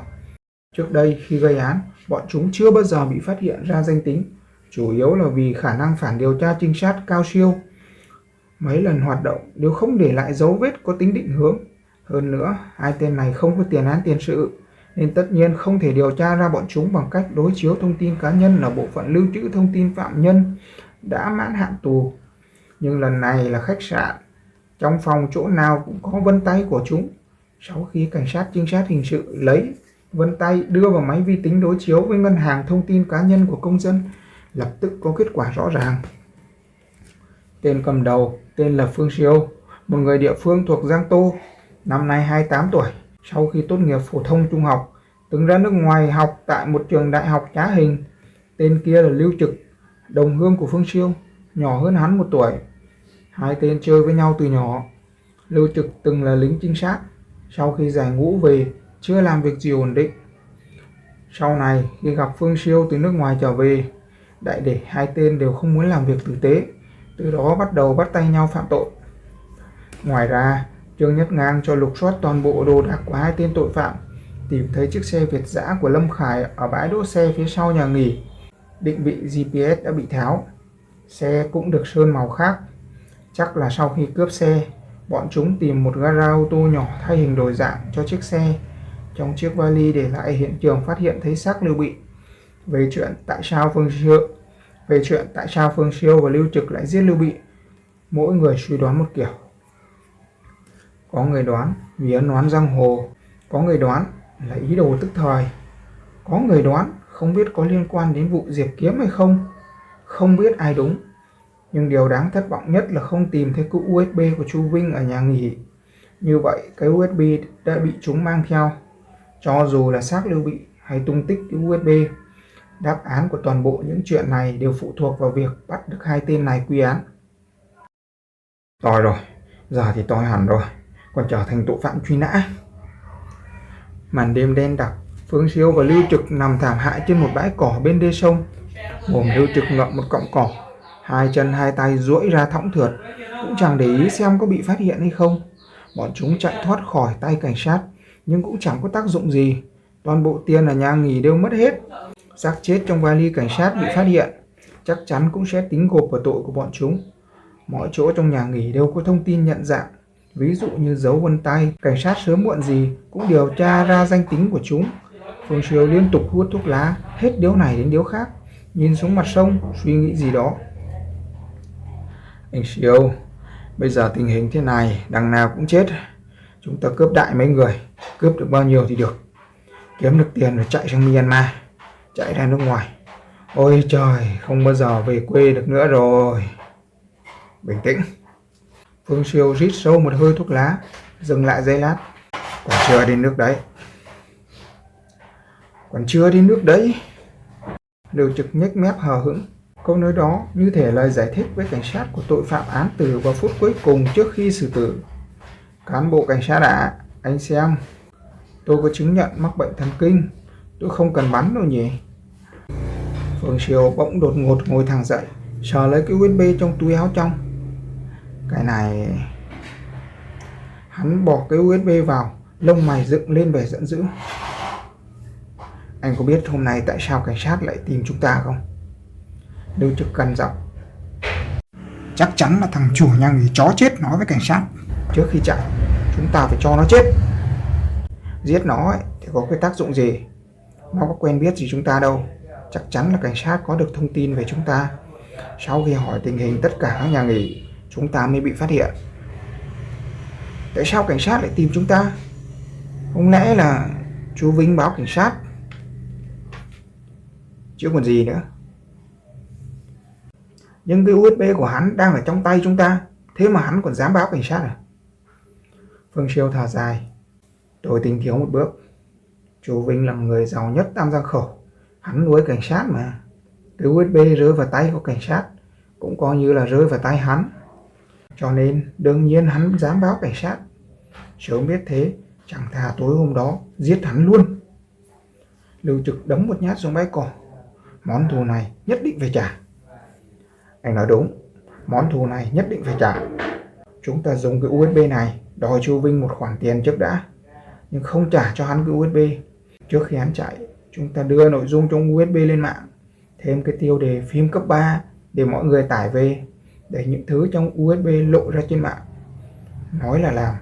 Trước đây khi gây án, bọn chúng chưa bao giờ bị phát hiện ra danh tính, chủ yếu là vì khả năng phản điều tra trinh sát cao siêu. Mấy lần hoạt động đều không để lại dấu vết có tính định hướng. Hơn nữa, hai tên này không có tiền án tiền sự, nên tất nhiên không thể điều tra ra bọn chúng bằng cách đối chiếu thông tin cá nhân ở bộ phận lưu trữ thông tin phạm nhân đã mãn hạn tù. Nhưng lần này là khách sạn, trong phòng chỗ nào cũng có vân tay của chúng. Sau khi cảnh sát trinh sát hình sự lấy vân tay đưa vào máy vi tính đối chiếu với ngân hàng thông tin cá nhân của công dân, lập tức có kết quả rõ ràng. Tên cầm đầu tên là Phương Siêu, một người địa phương thuộc Giang Tô, năm nay 28 tuổi. Sau khi tốt nghiệp phổ thông trung học, từng ra nước ngoài học tại một trường đại học trá hình. Tên kia là Lưu Trực, đồng hương của Phương Siêu, nhỏ hơn hắn một tuổi. Hai tên chơi với nhau từ nhỏ. Lưu Trực từng là lính trinh sát, sau khi giải ngũ về, chưa làm việc gì ổn định. Sau này, khi gặp Phương Siêu từ nước ngoài trở về, đại để hai tên đều không muốn làm việc tử tế, từ đó bắt đầu bắt tay nhau phạm tội. Ngoài ra, Trương Nhất Ngang cho lục soát toàn bộ đồ đạc của hai tên tội phạm, tìm thấy chiếc xe Việt dã của Lâm Khải ở bãi đỗ xe phía sau nhà nghỉ. Định vị GPS đã bị tháo, xe cũng được sơn màu khác. Chắc là sau khi cướp xe, bọn chúng tìm một gara ô tô nhỏ thay hình đổi dạng cho chiếc xe. Trong chiếc vali để lại hiện trường phát hiện thấy xác Lưu Bị. Về chuyện tại sao Phương Siêu về chuyện tại sao Phương Siêu và Lưu Trực lại giết Lưu Bị, mỗi người suy đoán một kiểu. Có người đoán vì ân oán giang hồ, có người đoán là ý đồ tức thời, có người đoán không biết có liên quan đến vụ diệt kiếm hay không, không biết ai đúng. Nhưng điều đáng thất vọng nhất là không tìm thấy cụ USB của Chu Vinh ở nhà nghỉ. Như vậy, cái USB đã bị chúng mang theo. Cho dù là xác lưu bị hay tung tích cái USB, đáp án của toàn bộ những chuyện này đều phụ thuộc vào việc bắt được hai tên này quy án. Tôi rồi, giờ thì tôi hẳn rồi còn trở thành tội phạm truy nã. Màn đêm đen đặc, Phương Siêu và Lưu Trực nằm thảm hại trên một bãi cỏ bên đê sông. Mồm Lưu Trực ngậm một cọng cỏ, hai chân hai tay duỗi ra thõng thượt, cũng chẳng để ý xem có bị phát hiện hay không. Bọn chúng chạy thoát khỏi tay cảnh sát, nhưng cũng chẳng có tác dụng gì. Toàn bộ tiền ở nhà nghỉ đều mất hết xác chết trong vali cảnh sát bị phát hiện, chắc chắn cũng sẽ tính gộp vào tội của bọn chúng. Mọi chỗ trong nhà nghỉ đều có thông tin nhận dạng ví dụ như dấu vân tay, cảnh sát sớm muộn gì cũng điều tra ra danh tính của chúng. Phương Siêu liên tục hút thuốc lá, hết điếu này đến điếu khác, nhìn xuống mặt sông, suy nghĩ gì đó. Anh Siêu, bây giờ tình hình thế này, đằng nào cũng chết. Chúng ta cướp đại mấy người, cướp được bao nhiêu thì được. Kiếm được tiền rồi chạy sang Myanmar, chạy ra nước ngoài. Ôi trời, không bao giờ về quê được nữa rồi. Bình tĩnh. Phương Siêu rít sâu một hơi thuốc lá, dừng lại giây lát. Còn chưa đến nước đấy. Còn chưa đến nước đấy. Lưu trực nhếch mép hờ hững. Câu nói đó như thể lời giải thích với cảnh sát của tội phạm án tử vào phút cuối cùng trước khi xử tử. Cán bộ cảnh sát ạ, anh xem. Tôi có chứng nhận mắc bệnh thần kinh. Tôi không cần bắn đâu nhỉ. Phương Siêu bỗng đột ngột ngồi thẳng dậy, sờ lấy cái USB trong túi áo trong. Cái này hắn bỏ cái USB vào lông mày dựng lên vẻ giận dữ. Anh có biết hôm nay tại sao cảnh sát lại tìm chúng ta không? Lưu trực cần giọng. Chắc chắn là thằng chủ nhà nghỉ chó chết nói với cảnh sát. Trước khi chạy chúng ta phải cho nó chết. Giết nó ấy, thì có cái tác dụng gì? Nó có quen biết gì chúng ta đâu chắc chắn là cảnh sát có được thông tin về chúng ta sau khi hỏi tình hình tất cả các nhà nghỉ chúng ta mới bị phát hiện tại sao cảnh sát lại tìm chúng ta không lẽ là chú Vinh báo cảnh sát chứ còn gì nữa Nhưng cái USB của hắn đang ở trong tay chúng ta, thế mà hắn còn dám báo cảnh sát à? Phương Siêu thở dài. Tôi tính thiếu một bước. Chú Vinh là người giàu nhất Tam Giang Khẩu. Hắn nuôi cảnh sát mà. Cái USB rơi vào tay của cảnh sát cũng coi như là rơi vào tay hắn. Cho nên đương nhiên hắn dám báo cảnh sát. Sớm biết thế, chẳng thà tối hôm đó giết hắn luôn. Lưu Trực đấm một nhát xuống bãi cỏ. Món thù này nhất định phải trả. Anh nói đúng, món thù này nhất định phải trả. Chúng ta dùng cái USB này đòi Chu Vinh một khoản tiền trước đã, nhưng không trả cho hắn cái USB. Trước khi hắn chạy, chúng ta đưa nội dung trong USB lên mạng, thêm cái tiêu đề phim cấp 3 để mọi người tải về, để những thứ trong USB lộ ra trên mạng. Nói là làm.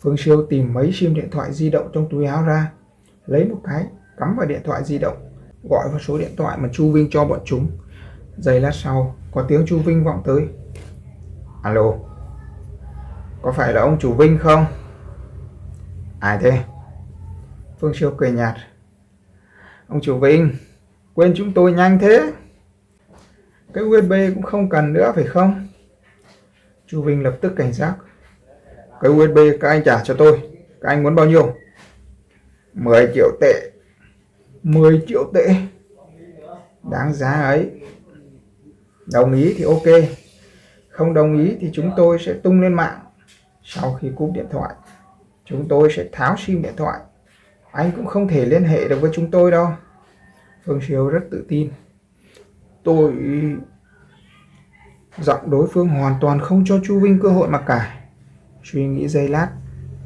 Phương Siêu tìm mấy sim điện thoại di động trong túi áo ra, lấy một cái, cắm vào điện thoại di động, gọi vào số điện thoại mà Chu Vinh cho bọn chúng. Giây lát sau, có tiếng Chu Vinh vọng tới. Alo, có phải là ông chủ Vinh không? Ai thế? Phương Siêu cười nhạt. Ông chủ Vinh, quên chúng tôi nhanh thế. Cái USB cũng không cần nữa phải không? Chu Vinh lập tức cảnh giác. Cái USB các anh trả cho tôi. Các anh muốn bao nhiêu? 10 triệu tệ. 10 triệu tệ. Đáng giá ấy. Đồng ý thì ok. Không đồng ý thì chúng tôi sẽ tung lên mạng. Sau khi cúp điện thoại, chúng tôi sẽ tháo sim điện thoại. Anh cũng không thể liên hệ được với chúng tôi đâu. Phương Siêu rất tự tin. Tôi... Giọng đối phương hoàn toàn không cho Chu Vinh cơ hội mà cả. Suy nghĩ giây lát,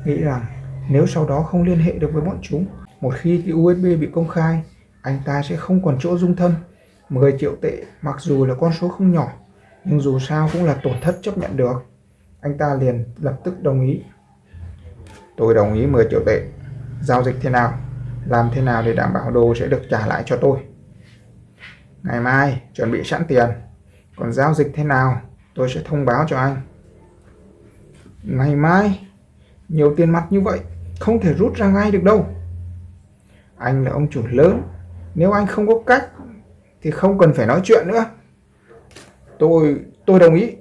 nghĩ rằng nếu sau đó không liên hệ được với bọn chúng, một khi cái USB bị công khai, anh ta sẽ không còn chỗ dung thân. 10 triệu tệ mặc dù là con số không nhỏ, nhưng dù sao cũng là tổn thất chấp nhận được. Anh ta liền lập tức đồng ý. Tôi đồng ý 10 triệu tệ. Giao dịch thế nào? Làm thế nào để đảm bảo đồ sẽ được trả lại cho tôi? Ngày mai chuẩn bị sẵn tiền. Còn giao dịch thế nào tôi sẽ thông báo cho anh. Ngày mai? Nhiều tiền mặt như vậy không thể rút ra ngay được đâu. Anh là ông chủ lớn. Nếu anh không có cách thì không cần phải nói chuyện nữa. Tôi, tôi đồng ý.